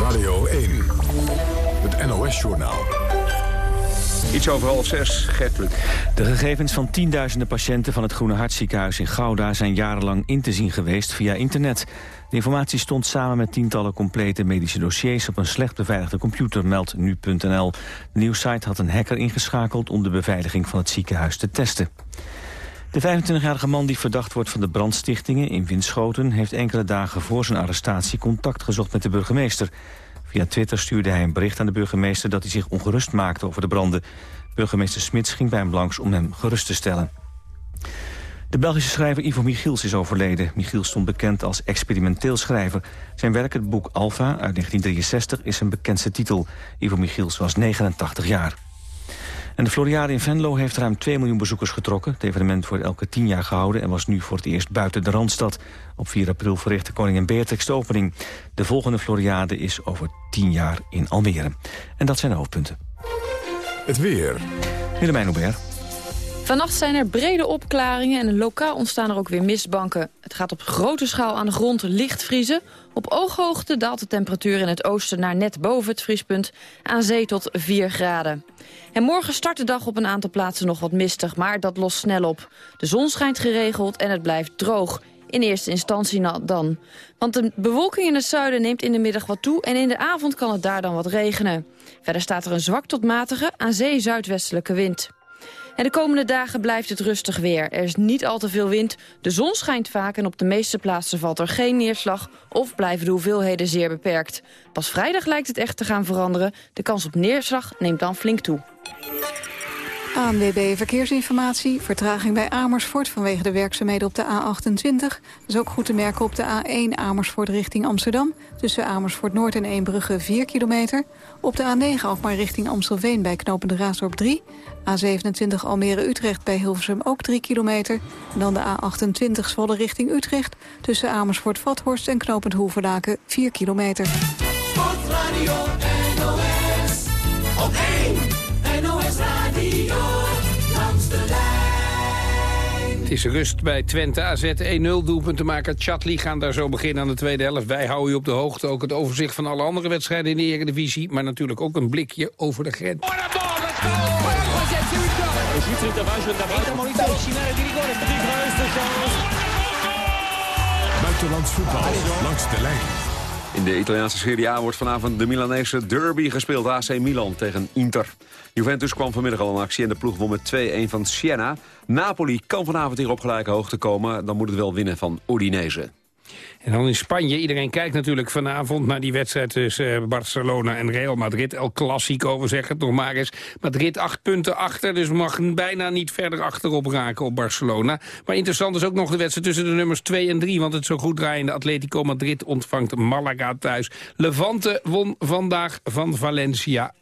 Radio 1, het NOS-journaal. Iets over half zes, Gert De gegevens van tienduizenden patiënten van het Groene Hartziekenhuis in Gouda... zijn jarenlang in te zien geweest via internet. De informatie stond samen met tientallen complete medische dossiers... op een slecht beveiligde computer, meldt nu.nl. De nieuwssite had een hacker ingeschakeld om de beveiliging van het ziekenhuis te testen. De 25-jarige man die verdacht wordt van de brandstichtingen in Winschoten... heeft enkele dagen voor zijn arrestatie contact gezocht met de burgemeester. Via Twitter stuurde hij een bericht aan de burgemeester... dat hij zich ongerust maakte over de branden. Burgemeester Smits ging bij hem langs om hem gerust te stellen. De Belgische schrijver Ivo Michiels is overleden. Michiels stond bekend als experimenteel schrijver. Zijn werk, het boek Alpha uit 1963, is zijn bekendste titel. Ivo Michiels was 89 jaar. En de Floriade in Venlo heeft ruim 2 miljoen bezoekers getrokken. Het evenement wordt elke 10 jaar gehouden en was nu voor het eerst buiten de Randstad. Op 4 april verrichtte koningin Beatrix de opening. De volgende Floriade is over 10 jaar in Almere. En dat zijn de hoofdpunten. Het weer. Willemijn Hubert. Vannacht zijn er brede opklaringen en lokaal ontstaan er ook weer mistbanken. Het gaat op grote schaal aan de grond licht vriezen. Op ooghoogte daalt de temperatuur in het oosten naar net boven het vriespunt. Aan zee tot 4 graden. En morgen start de dag op een aantal plaatsen nog wat mistig, maar dat lost snel op. De zon schijnt geregeld en het blijft droog. In eerste instantie dan. Want de bewolking in het zuiden neemt in de middag wat toe... en in de avond kan het daar dan wat regenen. Verder staat er een zwak tot matige, aan zee zuidwestelijke wind. En de komende dagen blijft het rustig weer. Er is niet al te veel wind, de zon schijnt vaak... en op de meeste plaatsen valt er geen neerslag... of blijven de hoeveelheden zeer beperkt. Pas vrijdag lijkt het echt te gaan veranderen. De kans op neerslag neemt dan flink toe. ANWB Verkeersinformatie. Vertraging bij Amersfoort vanwege de werkzaamheden op de A28. Dat is ook goed te merken op de A1 Amersfoort richting Amsterdam. Tussen Amersfoort Noord en Eembrugge 4 kilometer. Op de A9 Alkmaar richting Amstelveen bij knopende Raasdorp 3. A27 Almere-Utrecht bij Hilversum ook 3 kilometer. En dan de A28 Zwolle richting Utrecht. Tussen Amersfoort-Vathorst en knopend Hoeverlaken 4 kilometer. Het is rust bij Twente AZ 1-0 doelpunt te maken. Chatli gaan daar zo beginnen aan de tweede helft. Wij houden u op de hoogte. Ook het overzicht van alle andere wedstrijden in de Eredivisie. Maar natuurlijk ook een blikje over de grens. Buitenlands voetbal langs de lijn. In de Italiaanse Serie A wordt vanavond de Milanese derby gespeeld. AC Milan tegen Inter. Juventus kwam vanmiddag al in actie en de ploeg won met 2-1 van Siena. Napoli kan vanavond hier op gelijke hoogte komen. Dan moet het wel winnen van Udinese. En dan in Spanje. Iedereen kijkt natuurlijk vanavond naar die wedstrijd tussen eh, Barcelona en Real Madrid. El Clasico, we zeggen het nog maar eens. Madrid acht punten achter, dus mag bijna niet verder achterop raken op Barcelona. Maar interessant is ook nog de wedstrijd tussen de nummers 2 en 3. Want het zo goed draaiende Atletico Madrid ontvangt Malaga thuis. Levante won vandaag van Valencia 1-0.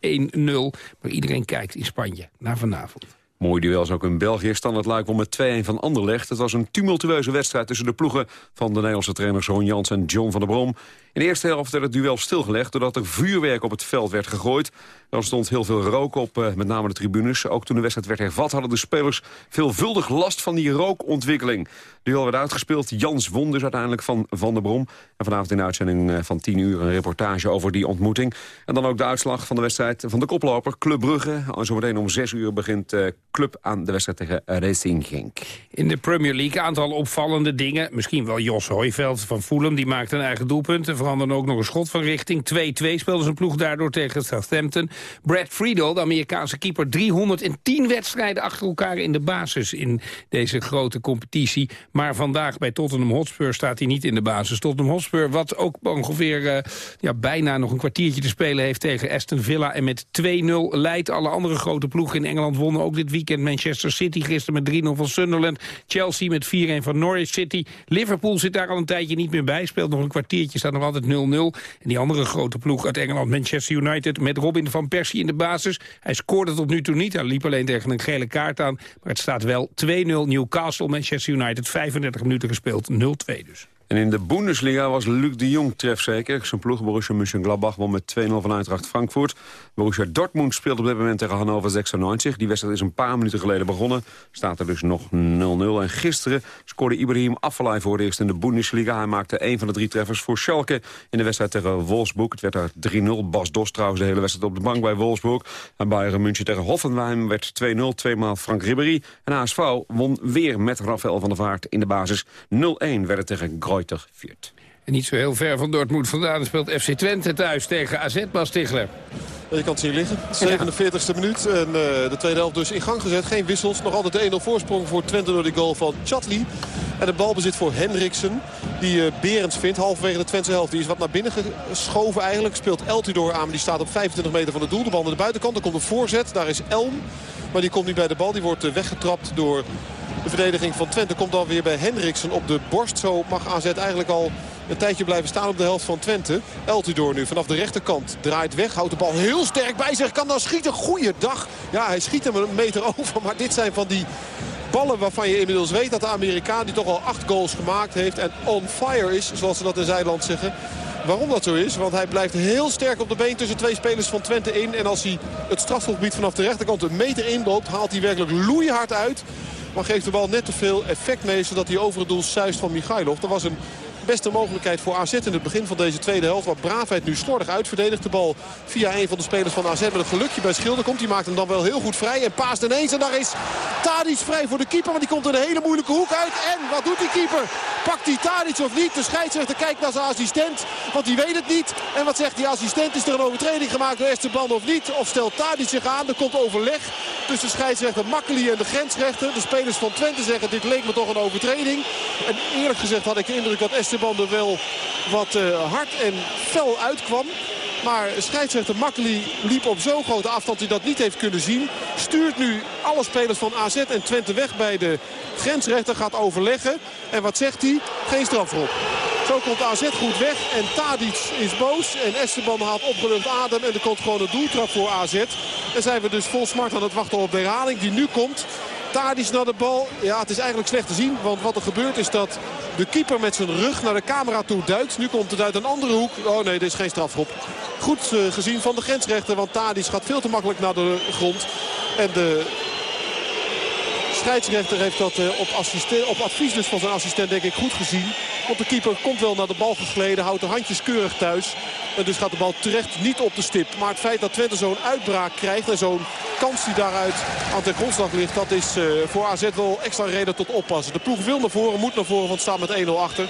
Maar iedereen kijkt in Spanje naar vanavond. Mooi duel is ook in België. Standard Luik won met 2-1 van Anderlecht. Het was een tumultueuze wedstrijd tussen de ploegen... van de Nederlandse trainers Ron Jans en John van der Brom. In de eerste helft werd het duel stilgelegd... doordat er vuurwerk op het veld werd gegooid. Er stond heel veel rook op, eh, met name de tribunes. Ook toen de wedstrijd werd hervat hadden de spelers veelvuldig last van die rookontwikkeling. Duel werd uitgespeeld. Jans won dus uiteindelijk van Van der Brom. En vanavond in de uitzending eh, van 10 uur een reportage over die ontmoeting. En dan ook de uitslag van de wedstrijd van de koploper Club Brugge. Zometeen om 6 uur begint uh, Club aan de wedstrijd tegen Racing Genk. In de Premier League aantal opvallende dingen. Misschien wel Jos Hooiveld van Fulham. Die maakt een eigen doelpunt. Dan ook nog een schot van richting. 2-2 speelde zijn ploeg daardoor tegen Southampton. Brad Friedel, de Amerikaanse keeper, 310 wedstrijden achter elkaar in de basis in deze grote competitie. Maar vandaag bij Tottenham Hotspur staat hij niet in de basis. Tottenham Hotspur, wat ook ongeveer uh, ja, bijna nog een kwartiertje te spelen heeft tegen Aston Villa. En met 2-0 leidt alle andere grote ploegen in Engeland wonnen ook dit weekend. Manchester City gisteren met 3-0 van Sunderland. Chelsea met 4-1 van Norwich City. Liverpool zit daar al een tijdje niet meer bij. Speelt nog een kwartiertje, staat nog altijd 0-0. En die andere grote ploeg uit Engeland, Manchester United... met Robin van Persie in de basis. Hij scoorde tot nu toe niet. Hij liep alleen tegen een gele kaart aan. Maar het staat wel 2-0 Newcastle, Manchester United. 35 minuten gespeeld, 0-2 dus. En in de Bundesliga was Luc de Jong trefzeker. Zijn ploeg Borussia Mönchengladbach won met 2-0 van Eintracht Frankfurt. Borussia Dortmund speelt op dit moment tegen Hannover 96. Die wedstrijd is een paar minuten geleden begonnen. Staat er dus nog 0-0. En gisteren scoorde Ibrahim Afellay voor het eerst in de Bundesliga. Hij maakte een van de drie treffers voor Schalke in de wedstrijd tegen Wolfsburg. Het werd daar 3-0. Bas Dos trouwens de hele wedstrijd op de bank bij Wolfsburg. En Bayern München tegen Hoffenheim werd 2-0. Tweemaal Frank Ribéry. En HSV won weer met Rafael van der Vaart in de basis. 0-1 werd het tegen Viert. En niet zo heel ver van Dortmund vandaan speelt FC Twente thuis tegen AZ Bas Tichler. Je kan het zien liggen. 47e minuut. En uh, de tweede helft dus in gang gezet. Geen wissels. Nog altijd 1-0 voorsprong voor Twente door die goal van Chatli. En de balbezit voor Hendriksen. Die uh, Berends vindt. Halverwege de Twente helft. Die is wat naar binnen geschoven eigenlijk. Speelt Eltidoor aan. Die staat op 25 meter van het doel. De bal aan de buitenkant. Er komt een voorzet. Daar is Elm. Maar die komt niet bij de bal. Die wordt uh, weggetrapt door de verdediging van Twente. Komt dan weer bij Hendriksen op de borst. Zo mag AZ eigenlijk al een tijdje blijven staan op de helft van Twente. Eltidoor nu vanaf de rechterkant draait weg. Houdt de bal heel sterk bij zich. Kan dan schieten. Goeiedag. Ja, hij schiet hem een meter over. Maar dit zijn van die ballen waarvan je inmiddels weet dat de Amerikaan... die toch al acht goals gemaakt heeft en on fire is, zoals ze dat in Zijland zeggen... Waarom dat zo is? Want hij blijft heel sterk op de been tussen twee spelers van Twente in. En als hij het strafschopgebied vanaf de rechterkant een meter inloopt... haalt hij werkelijk loeihard uit. Maar geeft de bal net te veel effect mee, zodat hij over het doel suist van Michailov. Dat was een beste mogelijkheid voor AZ in het begin van deze tweede helft. Wat Braafheid nu slordig uitverdedigt. De bal via een van de spelers van AZ met een gelukje bij Schilder komt. Die maakt hem dan wel heel goed vrij en paast ineens. En daar is Tadic vrij voor de keeper. Maar die komt in een hele moeilijke hoek uit. En wat doet die keeper? Pakt die Tadic of niet? De scheidsrechter kijkt naar zijn assistent. Want die weet het niet. En wat zegt die assistent? Is er een overtreding gemaakt door Esteban of niet? Of stelt Tadic zich aan? Er komt overleg tussen scheidsrechter Makkeli en de grensrechter. De spelers van Twente zeggen dit leek me toch een overtreding. En eerlijk gezegd had ik de indruk dat Esteban er wel wat uh, hard en fel uitkwam. Maar scheidsrechter Makkeli liep op zo'n grote afstand dat hij dat niet heeft kunnen zien. Stuurt nu alle spelers van AZ en Twente weg bij de grensrechter. Gaat overleggen. En wat zegt hij? Geen strafrop. Zo komt AZ goed weg. En Tadic is boos. En Esteban haalt opgelucht adem. En er komt gewoon een doeltrap voor AZ. En zijn we dus vol smart aan het wachten op de herhaling die nu komt. Tadic naar de bal. Ja, het is eigenlijk slecht te zien. Want wat er gebeurt is dat de keeper met zijn rug naar de camera toe duikt. Nu komt het uit een andere hoek. Oh nee, dit is geen strafschop. Goed uh, gezien van de grensrechter. Want Tadic gaat veel te makkelijk naar de grond. En de scheidsrechter heeft dat uh, op, op, advies dus van zijn assistent denk ik goed gezien. Want de keeper komt wel naar de bal gegleden. Houdt de handjes keurig thuis. En dus gaat de bal terecht niet op de stip. Maar het feit dat Twente zo'n uitbraak krijgt. En zo'n kans die daaruit aan ten grondslag ligt. Dat is uh, voor AZ wel extra reden tot oppassen. De ploeg wil naar voren, moet naar voren. Want staat met 1-0 achter.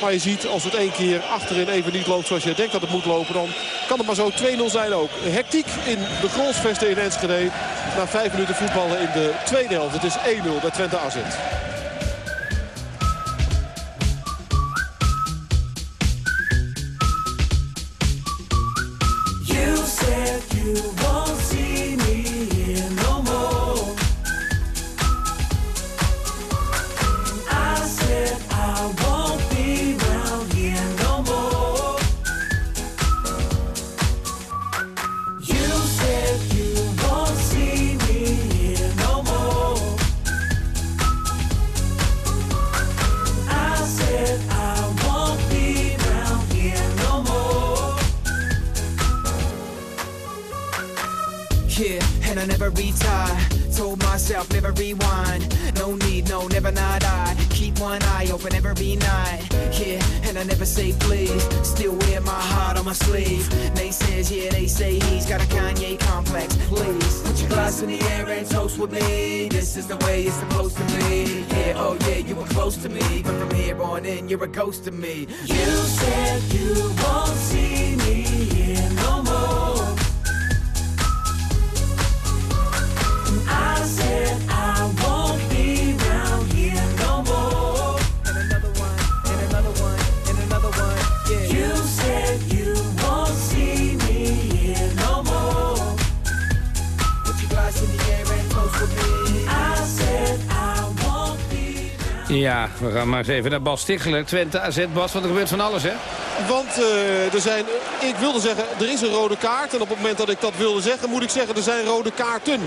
Maar je ziet als het één keer achterin even niet loopt zoals je denkt dat het moet lopen. Dan kan het maar zo 2-0 zijn ook. Hectiek in de goalsvesten in Enschede. Na vijf minuten voetballen in de tweede helft. Het is 1-0 bij Twente AZ. Ghost to me. You said you won't see me here no more. I said I won't be round here no more. And another one, and another one, and another one, yeah. You said you won't see me here no more. Put your glass in the air and toast with me. Ja, we gaan maar eens even naar Bas Stichler. Twente AZ, Bas, want er gebeurt van alles, hè? Want eh, er zijn, ik wilde zeggen, er is een rode kaart. En op het moment dat ik dat wilde zeggen, moet ik zeggen, er zijn rode kaarten.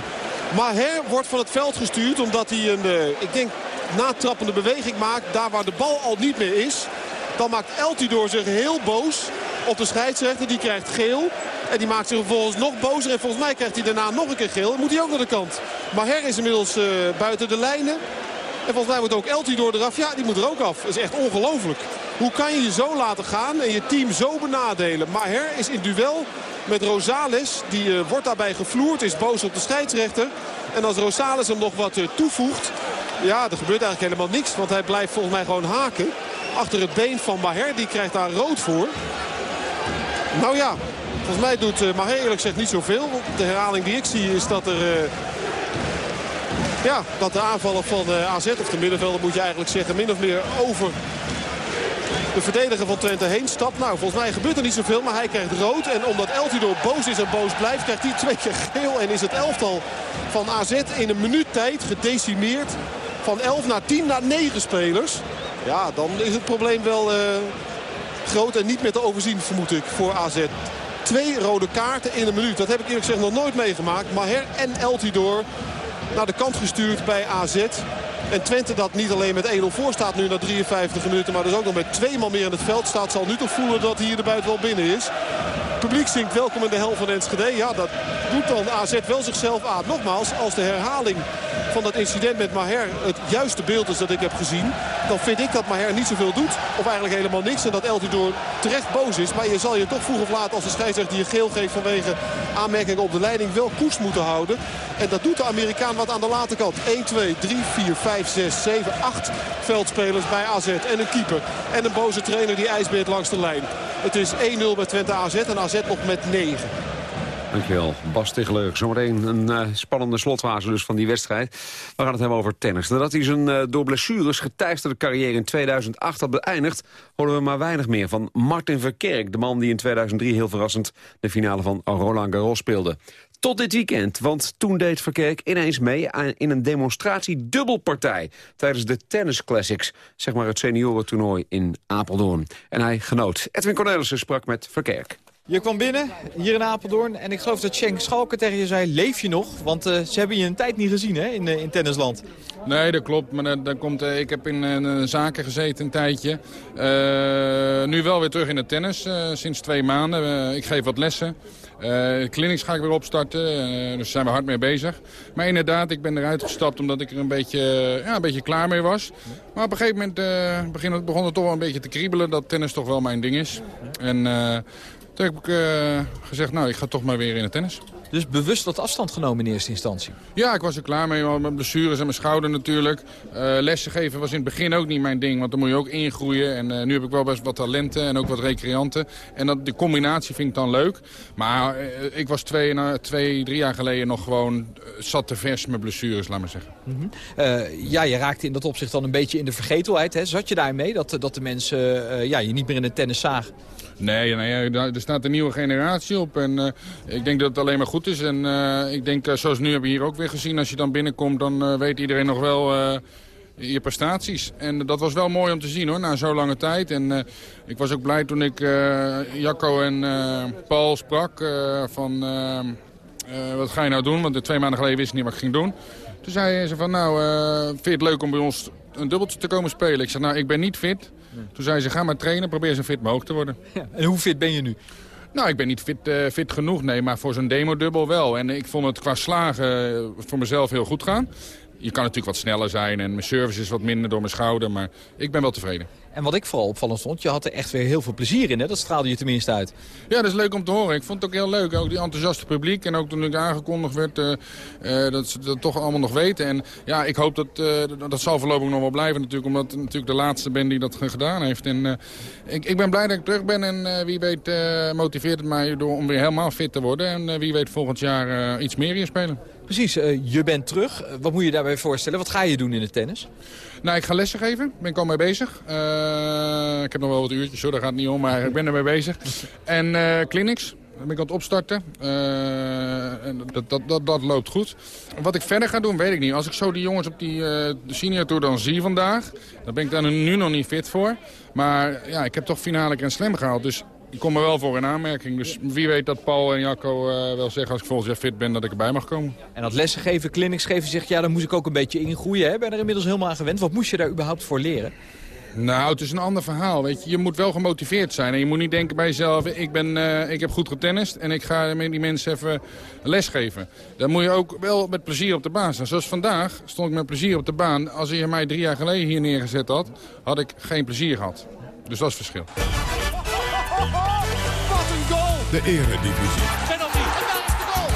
Maher wordt van het veld gestuurd omdat hij een, eh, ik denk, natrappende beweging maakt. Daar waar de bal al niet meer is. Dan maakt Eltidoor zich heel boos op de scheidsrechter. Die krijgt geel. En die maakt zich vervolgens nog bozer. En volgens mij krijgt hij daarna nog een keer geel. En moet hij ook naar de kant. Maher is inmiddels eh, buiten de lijnen. En volgens mij moet ook Eltidoor eraf. Ja, die moet er ook af. Dat is echt ongelooflijk. Hoe kan je je zo laten gaan en je team zo benadelen? Maher is in duel met Rosales. Die uh, wordt daarbij gevloerd, is boos op de scheidsrechter. En als Rosales hem nog wat uh, toevoegt... Ja, er gebeurt eigenlijk helemaal niks. Want hij blijft volgens mij gewoon haken. Achter het been van Maher. Die krijgt daar rood voor. Nou ja, volgens mij doet uh, Maher eerlijk gezegd niet zoveel. De herhaling die ik zie is dat er... Ja, dat de aanvallen van AZ, of de middenvelder moet je eigenlijk zeggen, min of meer over de verdediger van Twente heen stapt. Nou, volgens mij gebeurt er niet zoveel, maar hij krijgt rood. En omdat Eltidoor boos is en boos blijft, krijgt hij twee keer geel. En is het elftal van AZ in een minuut tijd gedecimeerd. Van 11 naar 10 naar 9 spelers. Ja, dan is het probleem wel uh, groot en niet meer te overzien, vermoed ik, voor AZ. Twee rode kaarten in een minuut. Dat heb ik eerlijk gezegd nog nooit meegemaakt. Maher en Eltidoor naar de kant gestuurd bij AZ. En Twente dat niet alleen met 1-0 voor staat nu na 53 minuten. Maar dus ook nog met twee man meer in het veld staat. Zal nu toch voelen dat hier de buiten wel binnen is. Het publiek zingt welkom in de hel van Enschede. Ja, dat doet dan AZ wel zichzelf aan. Nogmaals, als de herhaling van dat incident met Maher het juiste beeld is dat ik heb gezien. Dan vind ik dat Maher niet zoveel doet. Of eigenlijk helemaal niks. En dat Eltidoor terecht boos is. Maar je zal je toch vroeg of laat als de scheidsrechter je geel geeft vanwege aanmerkingen op de leiding wel koers moeten houden. En dat doet de Amerikaan wat aan de late kant. 1, 2, 3, 4, 5, 6, 7, 8 veldspelers bij AZ. En een keeper. En een boze trainer die ijsbeert langs de lijn. Het is 1-0 bij Twente AZ en AZ nog met 9. Dankjewel, Bas Ticheler. Zometeen een uh, spannende slotfase dus van die wedstrijd. We gaan het hebben over tennis. Nadat hij zijn uh, door blessures geteisterde carrière in 2008 had beëindigd... horen we maar weinig meer van Martin Verkerk. De man die in 2003 heel verrassend de finale van Roland Garros speelde. Tot dit weekend, want toen deed Verkerk ineens mee aan, in een demonstratie dubbelpartij... tijdens de Tennis Classics, zeg maar het seniorentoernooi in Apeldoorn. En hij genoot. Edwin Cornelissen sprak met Verkerk. Je kwam binnen, hier in Apeldoorn, en ik geloof dat Schenk Schalke tegen je zei, leef je nog? Want uh, ze hebben je een tijd niet gezien hè, in, uh, in tennisland. Nee, dat klopt. Maar dan, dan komt, uh, ik heb in zaken gezeten een tijdje. nu wel weer terug in het tennis, sinds twee maanden. ik geef wat lessen. Uh, clinics ga ik weer opstarten, uh, dus daar zijn we hard mee bezig. Maar inderdaad, ik ben eruit gestapt omdat ik er een beetje, ja, een beetje klaar mee was. Maar op een gegeven moment begon, het, begon het toch wel een beetje te kriebelen dat tennis toch wel mijn ding is. En toen heb ik gezegd, nou, ik ga toch maar weer in het tennis. Dus bewust wat afstand genomen in eerste instantie? Ja, ik was er klaar mee. Met mijn blessures en mijn schouder natuurlijk. Uh, lessen geven was in het begin ook niet mijn ding. Want dan moet je ook ingroeien. En uh, nu heb ik wel best wat talenten en ook wat recreanten. En dat, die combinatie vind ik dan leuk. Maar uh, ik was twee, twee, drie jaar geleden nog gewoon zat te vers met blessures, laat maar zeggen. Mm -hmm. ja, je raakte in dat opzicht dan een beetje in de vergetelheid. Hè? Zat je daarmee dat, dat de mensen ja, je niet meer in het tennis zagen? Nee, nee, er staat een nieuwe generatie op. En ik denk dat het alleen maar goed is. En uh, ik denk, uh, zoals nu hebben we hier ook weer gezien... als je dan binnenkomt, dan weet iedereen nog wel je prestaties. En dat was wel mooi om te zien, hoor, na zo'n lange tijd. En ik was ook blij toen ik Jacco en Paul sprak van... wat ga je nou doen? Want twee maanden geleden wist ik niet wat ik ging doen. Toen zei ze van, nou, vind je het leuk om bij ons een dubbeltje te komen spelen? Ik zei, nou, ik ben niet fit... Toen zei ze, ga maar trainen, probeer zo fit mogelijk te worden. Ja, en hoe fit ben je nu? Nou, ik ben niet fit, uh, fit genoeg, nee, maar voor zo'n demo-dubbel wel. En ik vond het qua slagen voor mezelf heel goed gaan. Je kan natuurlijk wat sneller zijn en mijn service is wat minder door mijn schouder, maar ik ben wel tevreden. En wat ik vooral opvallend vond, je had er echt weer heel veel plezier in. Hè? Dat straalde je tenminste uit. Ja, dat is leuk om te horen. Ik vond het ook heel leuk. Ook die enthousiaste publiek. En ook toen ik aangekondigd werd, uh, uh, dat ze dat toch allemaal nog weten. En ja, ik hoop dat uh, dat zal voorlopig nog wel blijven natuurlijk. Omdat ik natuurlijk de laatste ben die dat gedaan heeft. En ik, ik ben blij dat ik terug ben. En wie weet motiveert het mij door, om weer helemaal fit te worden. En wie weet volgend jaar iets meer hier spelen. Precies, je bent terug. Wat moet je daarbij voorstellen? Wat ga je doen in het tennis? Nou, ik ga lessen geven. Ben ik al mee bezig. Uh, ik heb nog wel wat uurtjes, zo, daar gaat het niet om, maar ik ben ermee bezig. En uh, clinics. Daar ben ik aan het opstarten. En dat, dat, dat, dat, loopt goed. Wat ik verder ga doen, weet ik niet. Als ik zo die jongens op die de senior tour dan zie vandaag... dan ben ik daar nu nog niet fit voor. Maar ja, ik heb toch finale en slam gehaald. Dus ik kom er wel voor in aanmerking. Dus wie weet dat Paul en Jacco uh, wel zeggen als ik volgend jaar fit ben dat ik erbij mag komen. En dat lessen geven, clinics geven, zegt ja, daar moest ik ook een beetje in groeien. Hè? Ben er inmiddels helemaal aan gewend. Wat moest je daar überhaupt voor leren? Nou, het is een ander verhaal. Weet je. je moet wel gemotiveerd zijn. En je moet niet denken bij jezelf, ik, ben, uh, ik heb goed getennist en ik ga die mensen even lesgeven. Dan moet je ook wel met plezier op de baan staan. Zoals vandaag stond ik met plezier op de baan. Als je mij drie jaar geleden hier neergezet had, had ik geen plezier gehad. Dus dat is het verschil. De Eredivisie.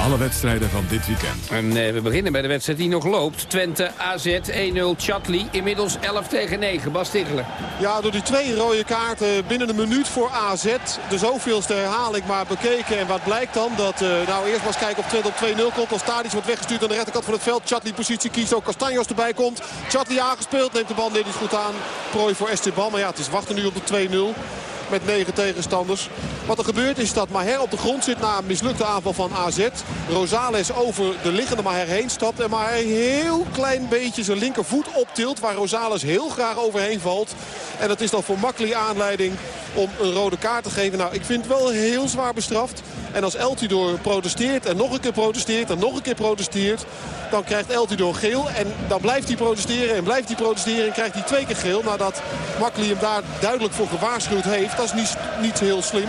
Alle wedstrijden van dit weekend. En uh, we beginnen bij de wedstrijd die nog loopt. Twente, AZ, 1-0, Chatli. Inmiddels 11 tegen 9. Bas Tichelen. Ja, door die twee rode kaarten binnen een minuut voor AZ. De zoveelste herhaling maar bekeken. En wat blijkt dan? Dat, uh, nou eerst maar eens kijken of Twente op 2-0 komt. Als Tadic wordt weggestuurd aan de rechterkant van het veld. Chatli positie kiest ook Castanjos erbij komt. Chatli aangespeeld, neemt de bal net niet goed aan. Prooi voor Esteban. Maar ja, het is wachten nu op de 2-0 met negen tegenstanders. Wat er gebeurt is dat Maher op de grond zit na een mislukte aanval van AZ. Rosales over de liggende Maher heen stapt. En Maher heel klein beetje zijn linkervoet optilt. Waar Rosales heel graag overheen valt. En dat is dan voor Makkeli aanleiding om een rode kaart te geven. Nou, ik vind het wel heel zwaar bestraft. En als Eltidoor protesteert en nog een keer protesteert en nog een keer protesteert... dan krijgt Eltidoor geel en dan blijft hij protesteren en blijft hij protesteren... en krijgt hij twee keer geel nadat Makkeli hem daar duidelijk voor gewaarschuwd heeft. Dat is niet, niet heel slim.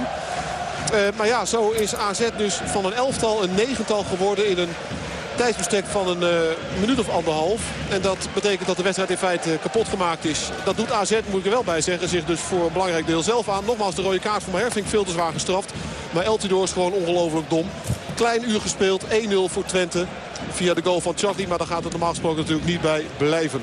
Uh, maar ja, zo is AZ dus van een elftal een negental geworden in een tijdsbestek van een uh, minuut of anderhalf. En dat betekent dat de wedstrijd in feite kapot gemaakt is. Dat doet AZ, moet ik er wel bij zeggen, zich dus voor een belangrijk deel zelf aan. Nogmaals, de rode kaart vind ik veel te zwaar gestraft. Maar Eltidoor is gewoon ongelooflijk dom. Klein uur gespeeld, 1-0 voor Twente. Via de goal van Charlie, maar daar gaat het normaal gesproken natuurlijk niet bij blijven.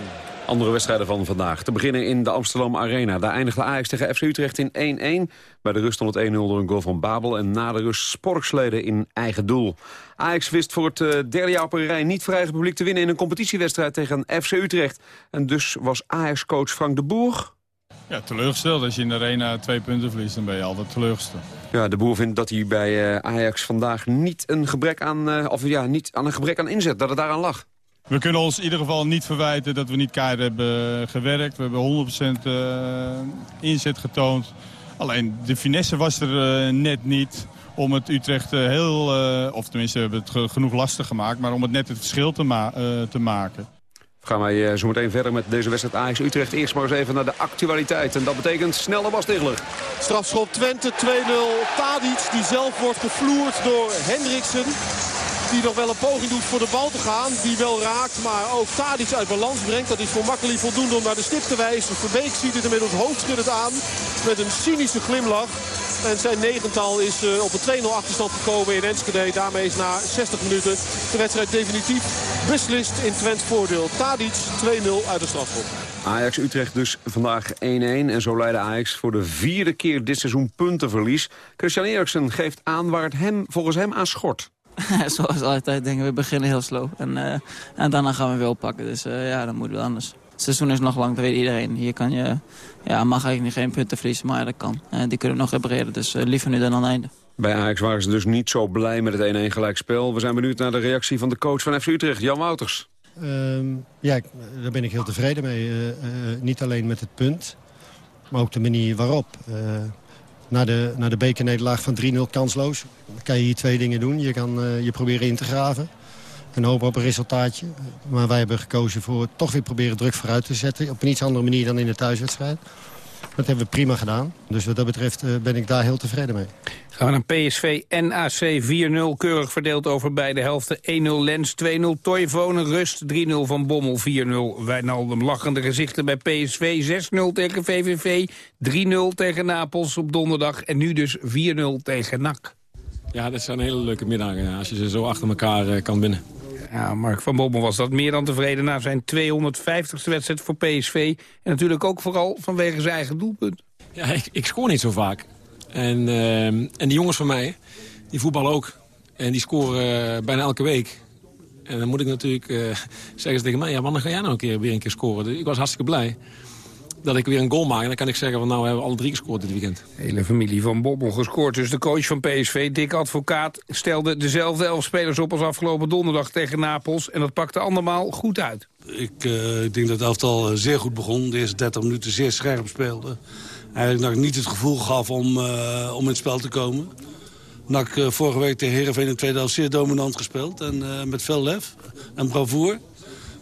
Andere wedstrijden van vandaag. Te beginnen in de Amsterdam Arena. Daar eindigde Ajax tegen FC Utrecht in 1-1. Bij de rust stond het 1-0 door een goal van Babel. En na de rust Sporksleden in eigen doel. Ajax wist voor het uh, derde jaar op een rij niet voor eigen publiek te winnen... in een competitiewedstrijd tegen FC Utrecht. En dus was Ajax-coach Frank de Boer... Ja, teleurgesteld. Als je in de arena twee punten verliest, dan ben je altijd teleurgesteld. Ja, de boer vindt dat hij bij uh, Ajax vandaag niet een gebrek aan, uh, of ja, niet aan een gebrek aan inzet, dat het daaraan lag. We kunnen ons in ieder geval niet verwijten dat we niet keihard hebben gewerkt. We hebben 100% uh, inzet getoond. Alleen de finesse was er uh, net niet om het Utrecht uh, heel, of tenminste we hebben het genoeg lastig gemaakt, maar om het net het verschil te, ma te maken. Gaan wij zo meteen verder met deze wedstrijd Ajax-Utrecht. Eerst maar eens even naar de actualiteit. En dat betekent snelle was Strafschop Twente 2-0. Tadic die zelf wordt gevloerd door Hendriksen. Die nog wel een poging doet voor de bal te gaan. Die wel raakt, maar ook Tadic uit balans brengt. Dat is voor Makkeli voldoende om naar de stip te wijzen. Verbeek ziet het inmiddels hoofdschuddend aan. Met een cynische glimlach. En zijn negental is uh, op een 2-0 achterstand gekomen in Enschede. Daarmee is na 60 minuten de wedstrijd definitief beslist in Twents voordeel. Tadic 2-0 uit de strafschop. Ajax-Utrecht dus vandaag 1-1. En zo leidde Ajax voor de vierde keer dit seizoen puntenverlies. Christian Eriksen geeft aan waar het hem, volgens hem aan schort. Zoals altijd denken we beginnen heel slow. En, uh, en daarna gaan we weer oppakken. Dus uh, ja, dat moet wel anders. Het seizoen is nog lang, dat weet iedereen. Hier kan je, ja, mag eigenlijk geen punten verliezen, maar ja, dat kan. Uh, die kunnen we nog repareren, dus liever nu dan aan het einde. Bij Ajax waren ze dus niet zo blij met het 1-1 gelijkspel. We zijn benieuwd naar de reactie van de coach van FC Utrecht, Jan Wouters. Um, ja, daar ben ik heel tevreden mee. niet alleen met het punt, maar ook de manier waarop na de, na de bekernederlaag van 3-0 kansloos. Dan kan je hier twee dingen doen. Je kan uh, je proberen in te graven en hopen op een resultaatje. Maar wij hebben gekozen voor toch weer proberen druk vooruit te zetten. Op een iets andere manier dan in de thuiswedstrijd. Dat hebben we prima gedaan. Dus wat dat betreft eh, ben ik daar heel tevreden mee. Gaan naar PSV NAC 4-0. Keurig verdeeld over beide helften. 1-0 Lens, 2-0 Toivonen, rust. 3-0 Van Bommel, 4-0 Wijnaldum. Lachende gezichten bij PSV. 6-0 tegen VVV, 3-0 tegen Napels op donderdag. En nu dus 4-0 tegen NAC. Ja, dat zijn hele leuke middagen als je ze zo achter elkaar uh, kan winnen. Ja, Mark van Bommel was dat meer dan tevreden na zijn 250ste wedstrijd voor PSV. En natuurlijk ook vooral vanwege zijn eigen doelpunt. Ja, ik, ik scoor niet zo vaak. En, uh, en die jongens van mij, die voetballen ook. En die scoren uh, bijna elke week. En dan moet ik natuurlijk uh, zeggen ze tegen mij... ja, wanneer ga jij nou een keer, weer een keer scoren? Dus ik was hartstikke blij dat ik weer een goal maak. En dan kan ik zeggen van nou we hebben alle drie gescoord dit weekend. hele familie van Bobbel gescoord. Dus de coach van PSV, Dick Advocaat, stelde dezelfde elf spelers op als afgelopen donderdag tegen Napels. En dat pakte andermaal goed uit. Ik, uh, ik denk dat het elftal zeer goed begon. De eerste 30 minuten zeer scherp speelde. Eigenlijk nog niet het gevoel gaf om, uh, om in het spel te komen. NAC uh, vorige week tegen Heerenveen in de tweede helft zeer dominant gespeeld. En uh, met veel lef en bravoer.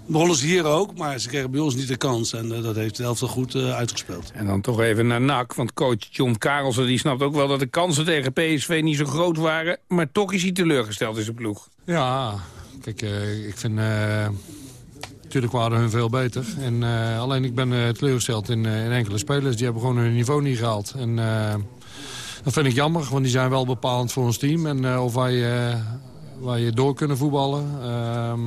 Begonnen ze hier ook, maar ze kregen bij ons niet de kans. En uh, dat heeft de helft goed uh, uitgespeeld. En dan toch even naar NAC, want coach John Karelsen... die snapt ook wel dat de kansen tegen PSV niet zo groot waren... maar toch is hij teleurgesteld in zijn ploeg. Ja, kijk, uh, ik vind... Natuurlijk waren hun veel beter. En, alleen ik ben teleurgesteld in, in, enkele spelers. Die hebben gewoon hun niveau niet gehaald. En dat vind ik jammer, want die zijn wel bepalend voor ons team. En of wij, wij door kunnen voetballen... Ehm,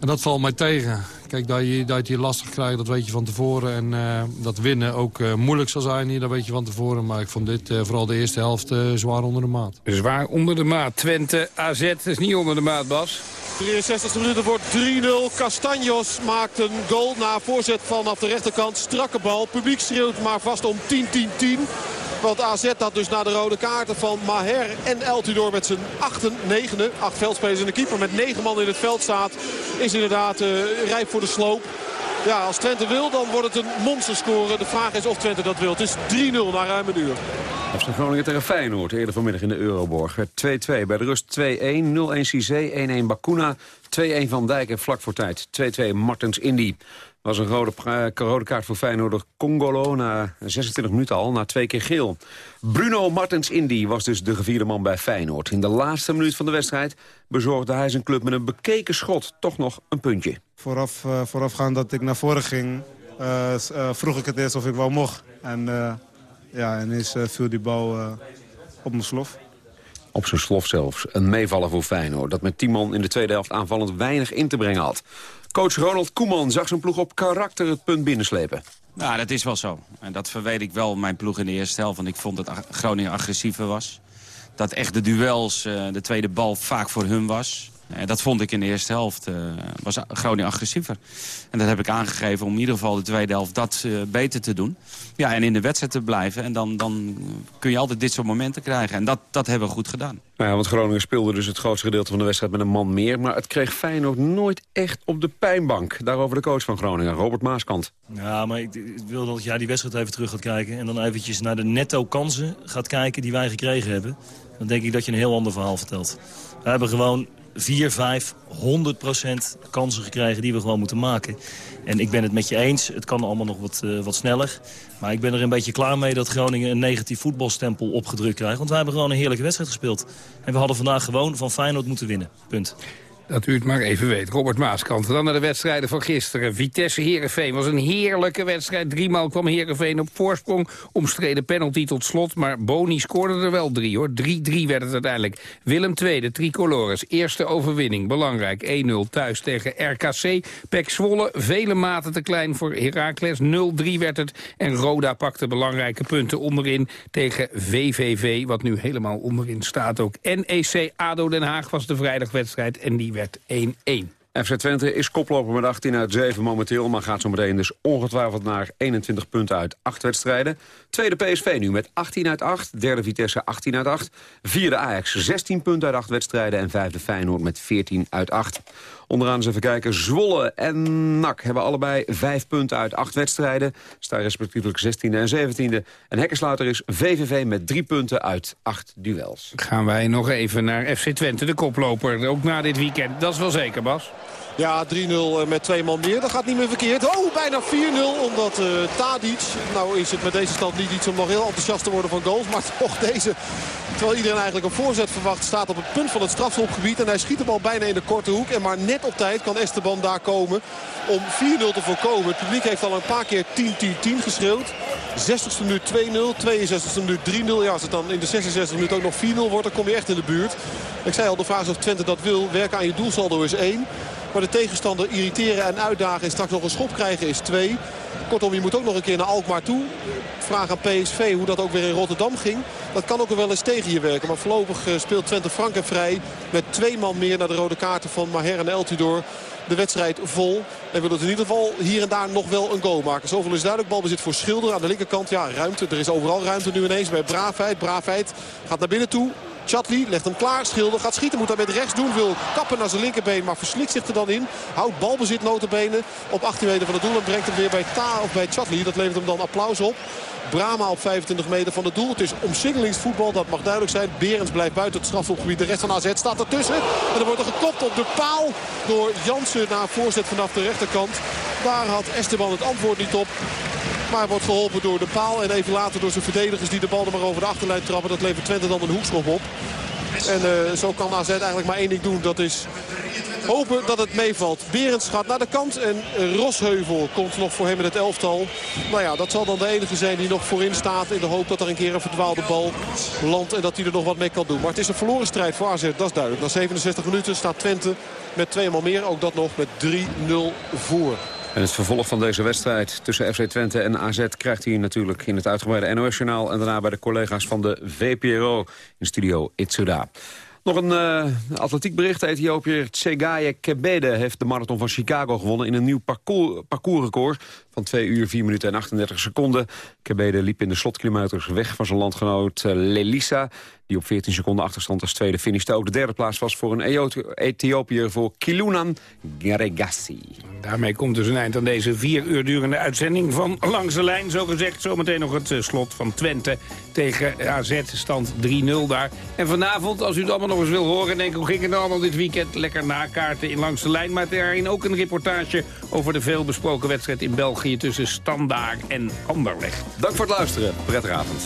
en dat valt mij tegen. Kijk, dat je, dat je lastig krijgt, dat weet je van tevoren. En dat winnen ook moeilijk zal zijn hier, dat weet je van tevoren. Maar ik vond dit, vooral de eerste helft, zwaar onder de maat. Zwaar onder de maat. Twente, AZ is niet onder de maat, Bas. 63 minuten voor 3-0. Castanjos maakt een goal na voorzet vanaf de rechterkant. Strakke bal. Publiek schreeuwt maar vast om 10-10-10. Want AZ had dus na de rode kaarten van Maher en El Tudor met zijn achten, negende, acht veldspelers in de keeper met negen man in het veld staat. Is inderdaad uh, rijp voor de sloop. Ja, als Twente wil, dan wordt het een monsterscore. De vraag is of Twente dat wil. Het is 3-0 na ruim een uur. Groningen tegen Feyenoord, eerder vanmiddag in de Euroborg. 2-2 bij de rust 2-1, 0-1 Cizé, 1-1 Bakuna, 2-1 Van Dijk en vlak voor tijd 2-2 Martens Indy was een rode, rode kaart voor Feyenoord Congolo na 26 minuten al, na twee keer geel. Bruno Martens Indy was dus de gevierde man bij Feyenoord. In de laatste minuut van de wedstrijd bezorgde hij zijn club met een bekeken schot toch nog een puntje. Vooraf, uh, voorafgaand dat ik naar voren ging, uh, uh, vroeg ik het eerst of ik wel mocht. En ja, ineens viel die bal op mijn slof. Op zijn slof zelfs. Een meevaller voor Feyenoord. Dat met 10 man in de tweede helft aanvallend weinig in te brengen had. Coach Ronald Koeman zag zijn ploeg op karakter het punt binnenslepen. Nou, dat is wel zo. En dat verweet ik wel mijn ploeg in de eerste helft. Want ik vond dat Groningen agressiever was. Dat echt de duels, de tweede bal vaak voor hun was. En dat vond ik in de eerste helft. Uh, was Groningen agressiever. En dat heb ik aangegeven om in ieder geval de tweede helft dat uh, beter te doen. Ja, en in de wedstrijd te blijven. En dan, dan kun je altijd dit soort momenten krijgen. En dat, dat hebben we goed gedaan. Nou ja, want Groningen speelde dus het grootste gedeelte van de wedstrijd met een man meer. Maar het kreeg Feyenoord nooit echt op de pijnbank. Daarover de coach van Groningen, Robert Maaskant. Ja, maar ik, ik wil dat jij die wedstrijd even terug gaat kijken. En dan eventjes naar de netto kansen gaat kijken die wij gekregen hebben. Dan denk ik dat je een heel ander verhaal vertelt. We hebben gewoon 4, 5, 100 procent kansen gekregen die we gewoon moeten maken. En ik ben het met je eens, het kan allemaal nog wat, uh, wat sneller. Maar ik ben er een beetje klaar mee dat Groningen een negatief voetbalstempel opgedrukt krijgt. Want wij hebben gewoon een heerlijke wedstrijd gespeeld. En we hadden vandaag gewoon van Feyenoord moeten winnen. Punt dat u het maar even weet. Robert Maaskant. Dan naar de wedstrijden van gisteren. Vitesse-Herenveen was een heerlijke wedstrijd. Driemaal kwam Herenveen op voorsprong. Omstreden penalty tot slot. Maar Boni scoorde er wel drie hoor. 3-3 werd het uiteindelijk. Willem II, de tricolores. Eerste overwinning. Belangrijk. 1-0 thuis tegen RKC. Pek Zwolle. Vele maten te klein voor Heracles. 0-3 werd het. En Roda pakte belangrijke punten onderin tegen VVV. Wat nu helemaal onderin staat ook. NEC ADO Den Haag was de vrijdagwedstrijd. En die werd 1-1. FC Twente is koploper met 18 uit 7 momenteel... maar gaat zo meteen dus ongetwijfeld naar 21 punten uit 8 wedstrijden. Tweede PSV nu met 18 uit 8. Derde Vitesse 18 uit 8. Vierde Ajax 16 punten uit 8 wedstrijden. En vijfde Feyenoord met 14 uit 8. Onderaan eens even kijken. Zwolle en NAC hebben allebei vijf punten uit acht wedstrijden. Staan respectievelijk 16e en 17e. En Hekkensluiter is VVV met drie punten uit acht duels. Gaan wij nog even naar FC Twente, de koploper. Ook na dit weekend. Dat is wel zeker, Bas. Ja, 3-0 met twee man meer. Dat gaat niet meer verkeerd. Oh, bijna 4-0 omdat uh, Tadic... Nou is het met deze stand niet iets om nog heel enthousiast te worden van goals. Maar toch deze, terwijl iedereen eigenlijk een voorzet verwacht... staat op het punt van het strafschopgebied. En hij schiet de bal bijna in de korte hoek. En maar net op tijd kan Esteban daar komen om 4-0 te voorkomen. Het publiek heeft al een paar keer 10-10-10 geschreeuwd. 60ste minuut 2-0, 62ste minuut 3-0. Ja, als het dan in de 66 minuut ook nog 4-0 wordt, dan kom je echt in de buurt. Ik zei al, de vraag is of Twente dat wil. Werken aan je doelsaldo is 1. Maar de tegenstander irriteren en uitdagen en straks nog een schop krijgen is 2. Kortom, je moet ook nog een keer naar Alkmaar toe. Vraag aan PSV hoe dat ook weer in Rotterdam ging. Dat kan ook wel eens tegen je werken. Maar voorlopig speelt Twente frank en vrij. Met twee man meer naar de rode kaarten van Maher en Eltidoor de wedstrijd vol. En wil het in ieder geval hier en daar nog wel een goal maken. Zoveel is duidelijk. Balbezit voor Schilder aan de linkerkant. Ja, ruimte. Er is overal ruimte nu ineens bij Braafheid. Braafheid gaat naar binnen toe. Chatli legt hem klaar. Schilder gaat schieten. Moet dat met rechts doen. Wil kappen naar zijn linkerbeen. Maar verslikt zich er dan in. Houdt balbezit notenbenen op 18 meter van het doel. En brengt hem weer bij Ta of bij Chatli. Dat levert hem dan applaus op. Brama op 25 meter van het doel. Het is omsingelingsvoetbal, dat mag duidelijk zijn. Berends blijft buiten het strafschopgebied. De rest van AZ staat ertussen. En er wordt er geklopt op de paal door Jansen na voorzet vanaf de rechterkant. Daar had Esteban het antwoord niet op. Maar wordt geholpen door de paal. En even later door zijn verdedigers die de bal er maar over de achterlijn trappen. Dat levert Twente dan een hoekschop op. En uh, zo kan AZ eigenlijk maar één ding doen. Dat is hopen dat het meevalt. Berends gaat naar de kant en Rosheuvel komt nog voor hem in het elftal. Nou ja, dat zal dan de enige zijn die nog voorin staat. In de hoop dat er een keer een verdwaalde bal landt en dat hij er nog wat mee kan doen. Maar het is een verloren strijd voor AZ, dat is duidelijk. Na 67 minuten staat Twente met tweemaal meer. Ook dat nog met 3-0 voor. En het vervolg van deze wedstrijd tussen FC Twente en AZ... krijgt hij natuurlijk in het uitgebreide NOS-journaal... en daarna bij de collega's van de VPRO in studio Itsuda. Nog een uh, atletiekbericht. Ethiopiër Tsegaye Kebede heeft de marathon van Chicago gewonnen... in een nieuw parcours, parcoursrecord van 2 uur, 4 minuten en 38 seconden. Kebede liep in de slotkilometers weg van zijn landgenoot uh, Lelisa... die op 14 seconden achterstand als tweede finishte. Ook de derde plaats was voor een Ethiopiër voor Kilunan Garegassi. Daarmee komt dus een eind aan deze vier uur durende uitzending van Langs de Lijn. Zo gezegd, zometeen nog het uh, slot van Twente tegen AZ, stand 3-0 daar. En vanavond, als u het allemaal nog eens wil horen... denk hoe ging het nou allemaal dit weekend? Lekker nakaarten in Langs de Lijn. Maar daarin ook een reportage over de veelbesproken wedstrijd in België tussen Standaard en Anderlecht. Dank voor het luisteren. Prettige avond.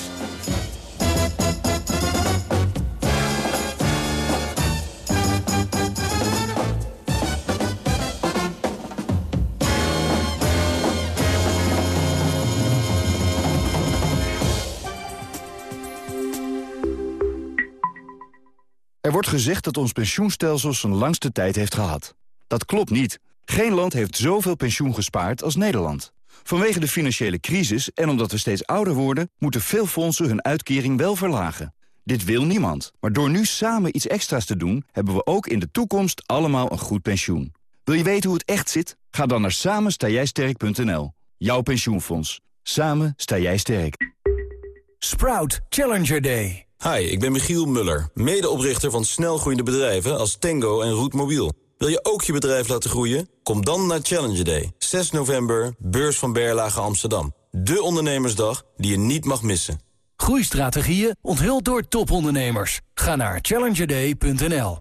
Er wordt gezegd dat ons pensioenstelsel zijn langste tijd heeft gehad. Dat klopt niet. Geen land heeft zoveel pensioen gespaard als Nederland. Vanwege de financiële crisis en omdat we steeds ouder worden... moeten veel fondsen hun uitkering wel verlagen. Dit wil niemand. Maar door nu samen iets extra's te doen... hebben we ook in de toekomst allemaal een goed pensioen. Wil je weten hoe het echt zit? Ga dan naar samenstaaijsterk.nl. Jouw pensioenfonds. Samen sta jij sterk. Sprout Challenger Day. Hi, ik ben Michiel Muller, medeoprichter van snelgroeiende bedrijven als Tango en Roetmobiel. Wil je ook je bedrijf laten groeien? Kom dan naar Challenger Day. 6 november, beurs van Berlage Amsterdam. De ondernemersdag die je niet mag missen. Groeistrategieën onthuld door topondernemers. Ga naar challengerday.nl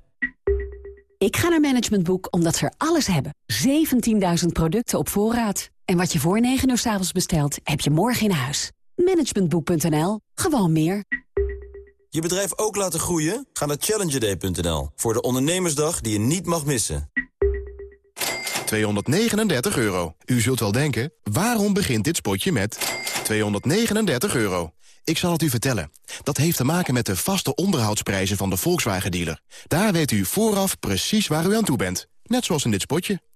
Ik ga naar Management Boek omdat ze er alles hebben. 17.000 producten op voorraad. En wat je voor 9 uur s avonds bestelt, heb je morgen in huis. Managementboek.nl. Gewoon meer. Je bedrijf ook laten groeien? Ga naar challengerday.nl voor de ondernemersdag die je niet mag missen. 239 euro. U zult wel denken, waarom begint dit spotje met 239 euro? Ik zal het u vertellen. Dat heeft te maken met de vaste onderhoudsprijzen van de Volkswagen-dealer. Daar weet u vooraf precies waar u aan toe bent. Net zoals in dit spotje.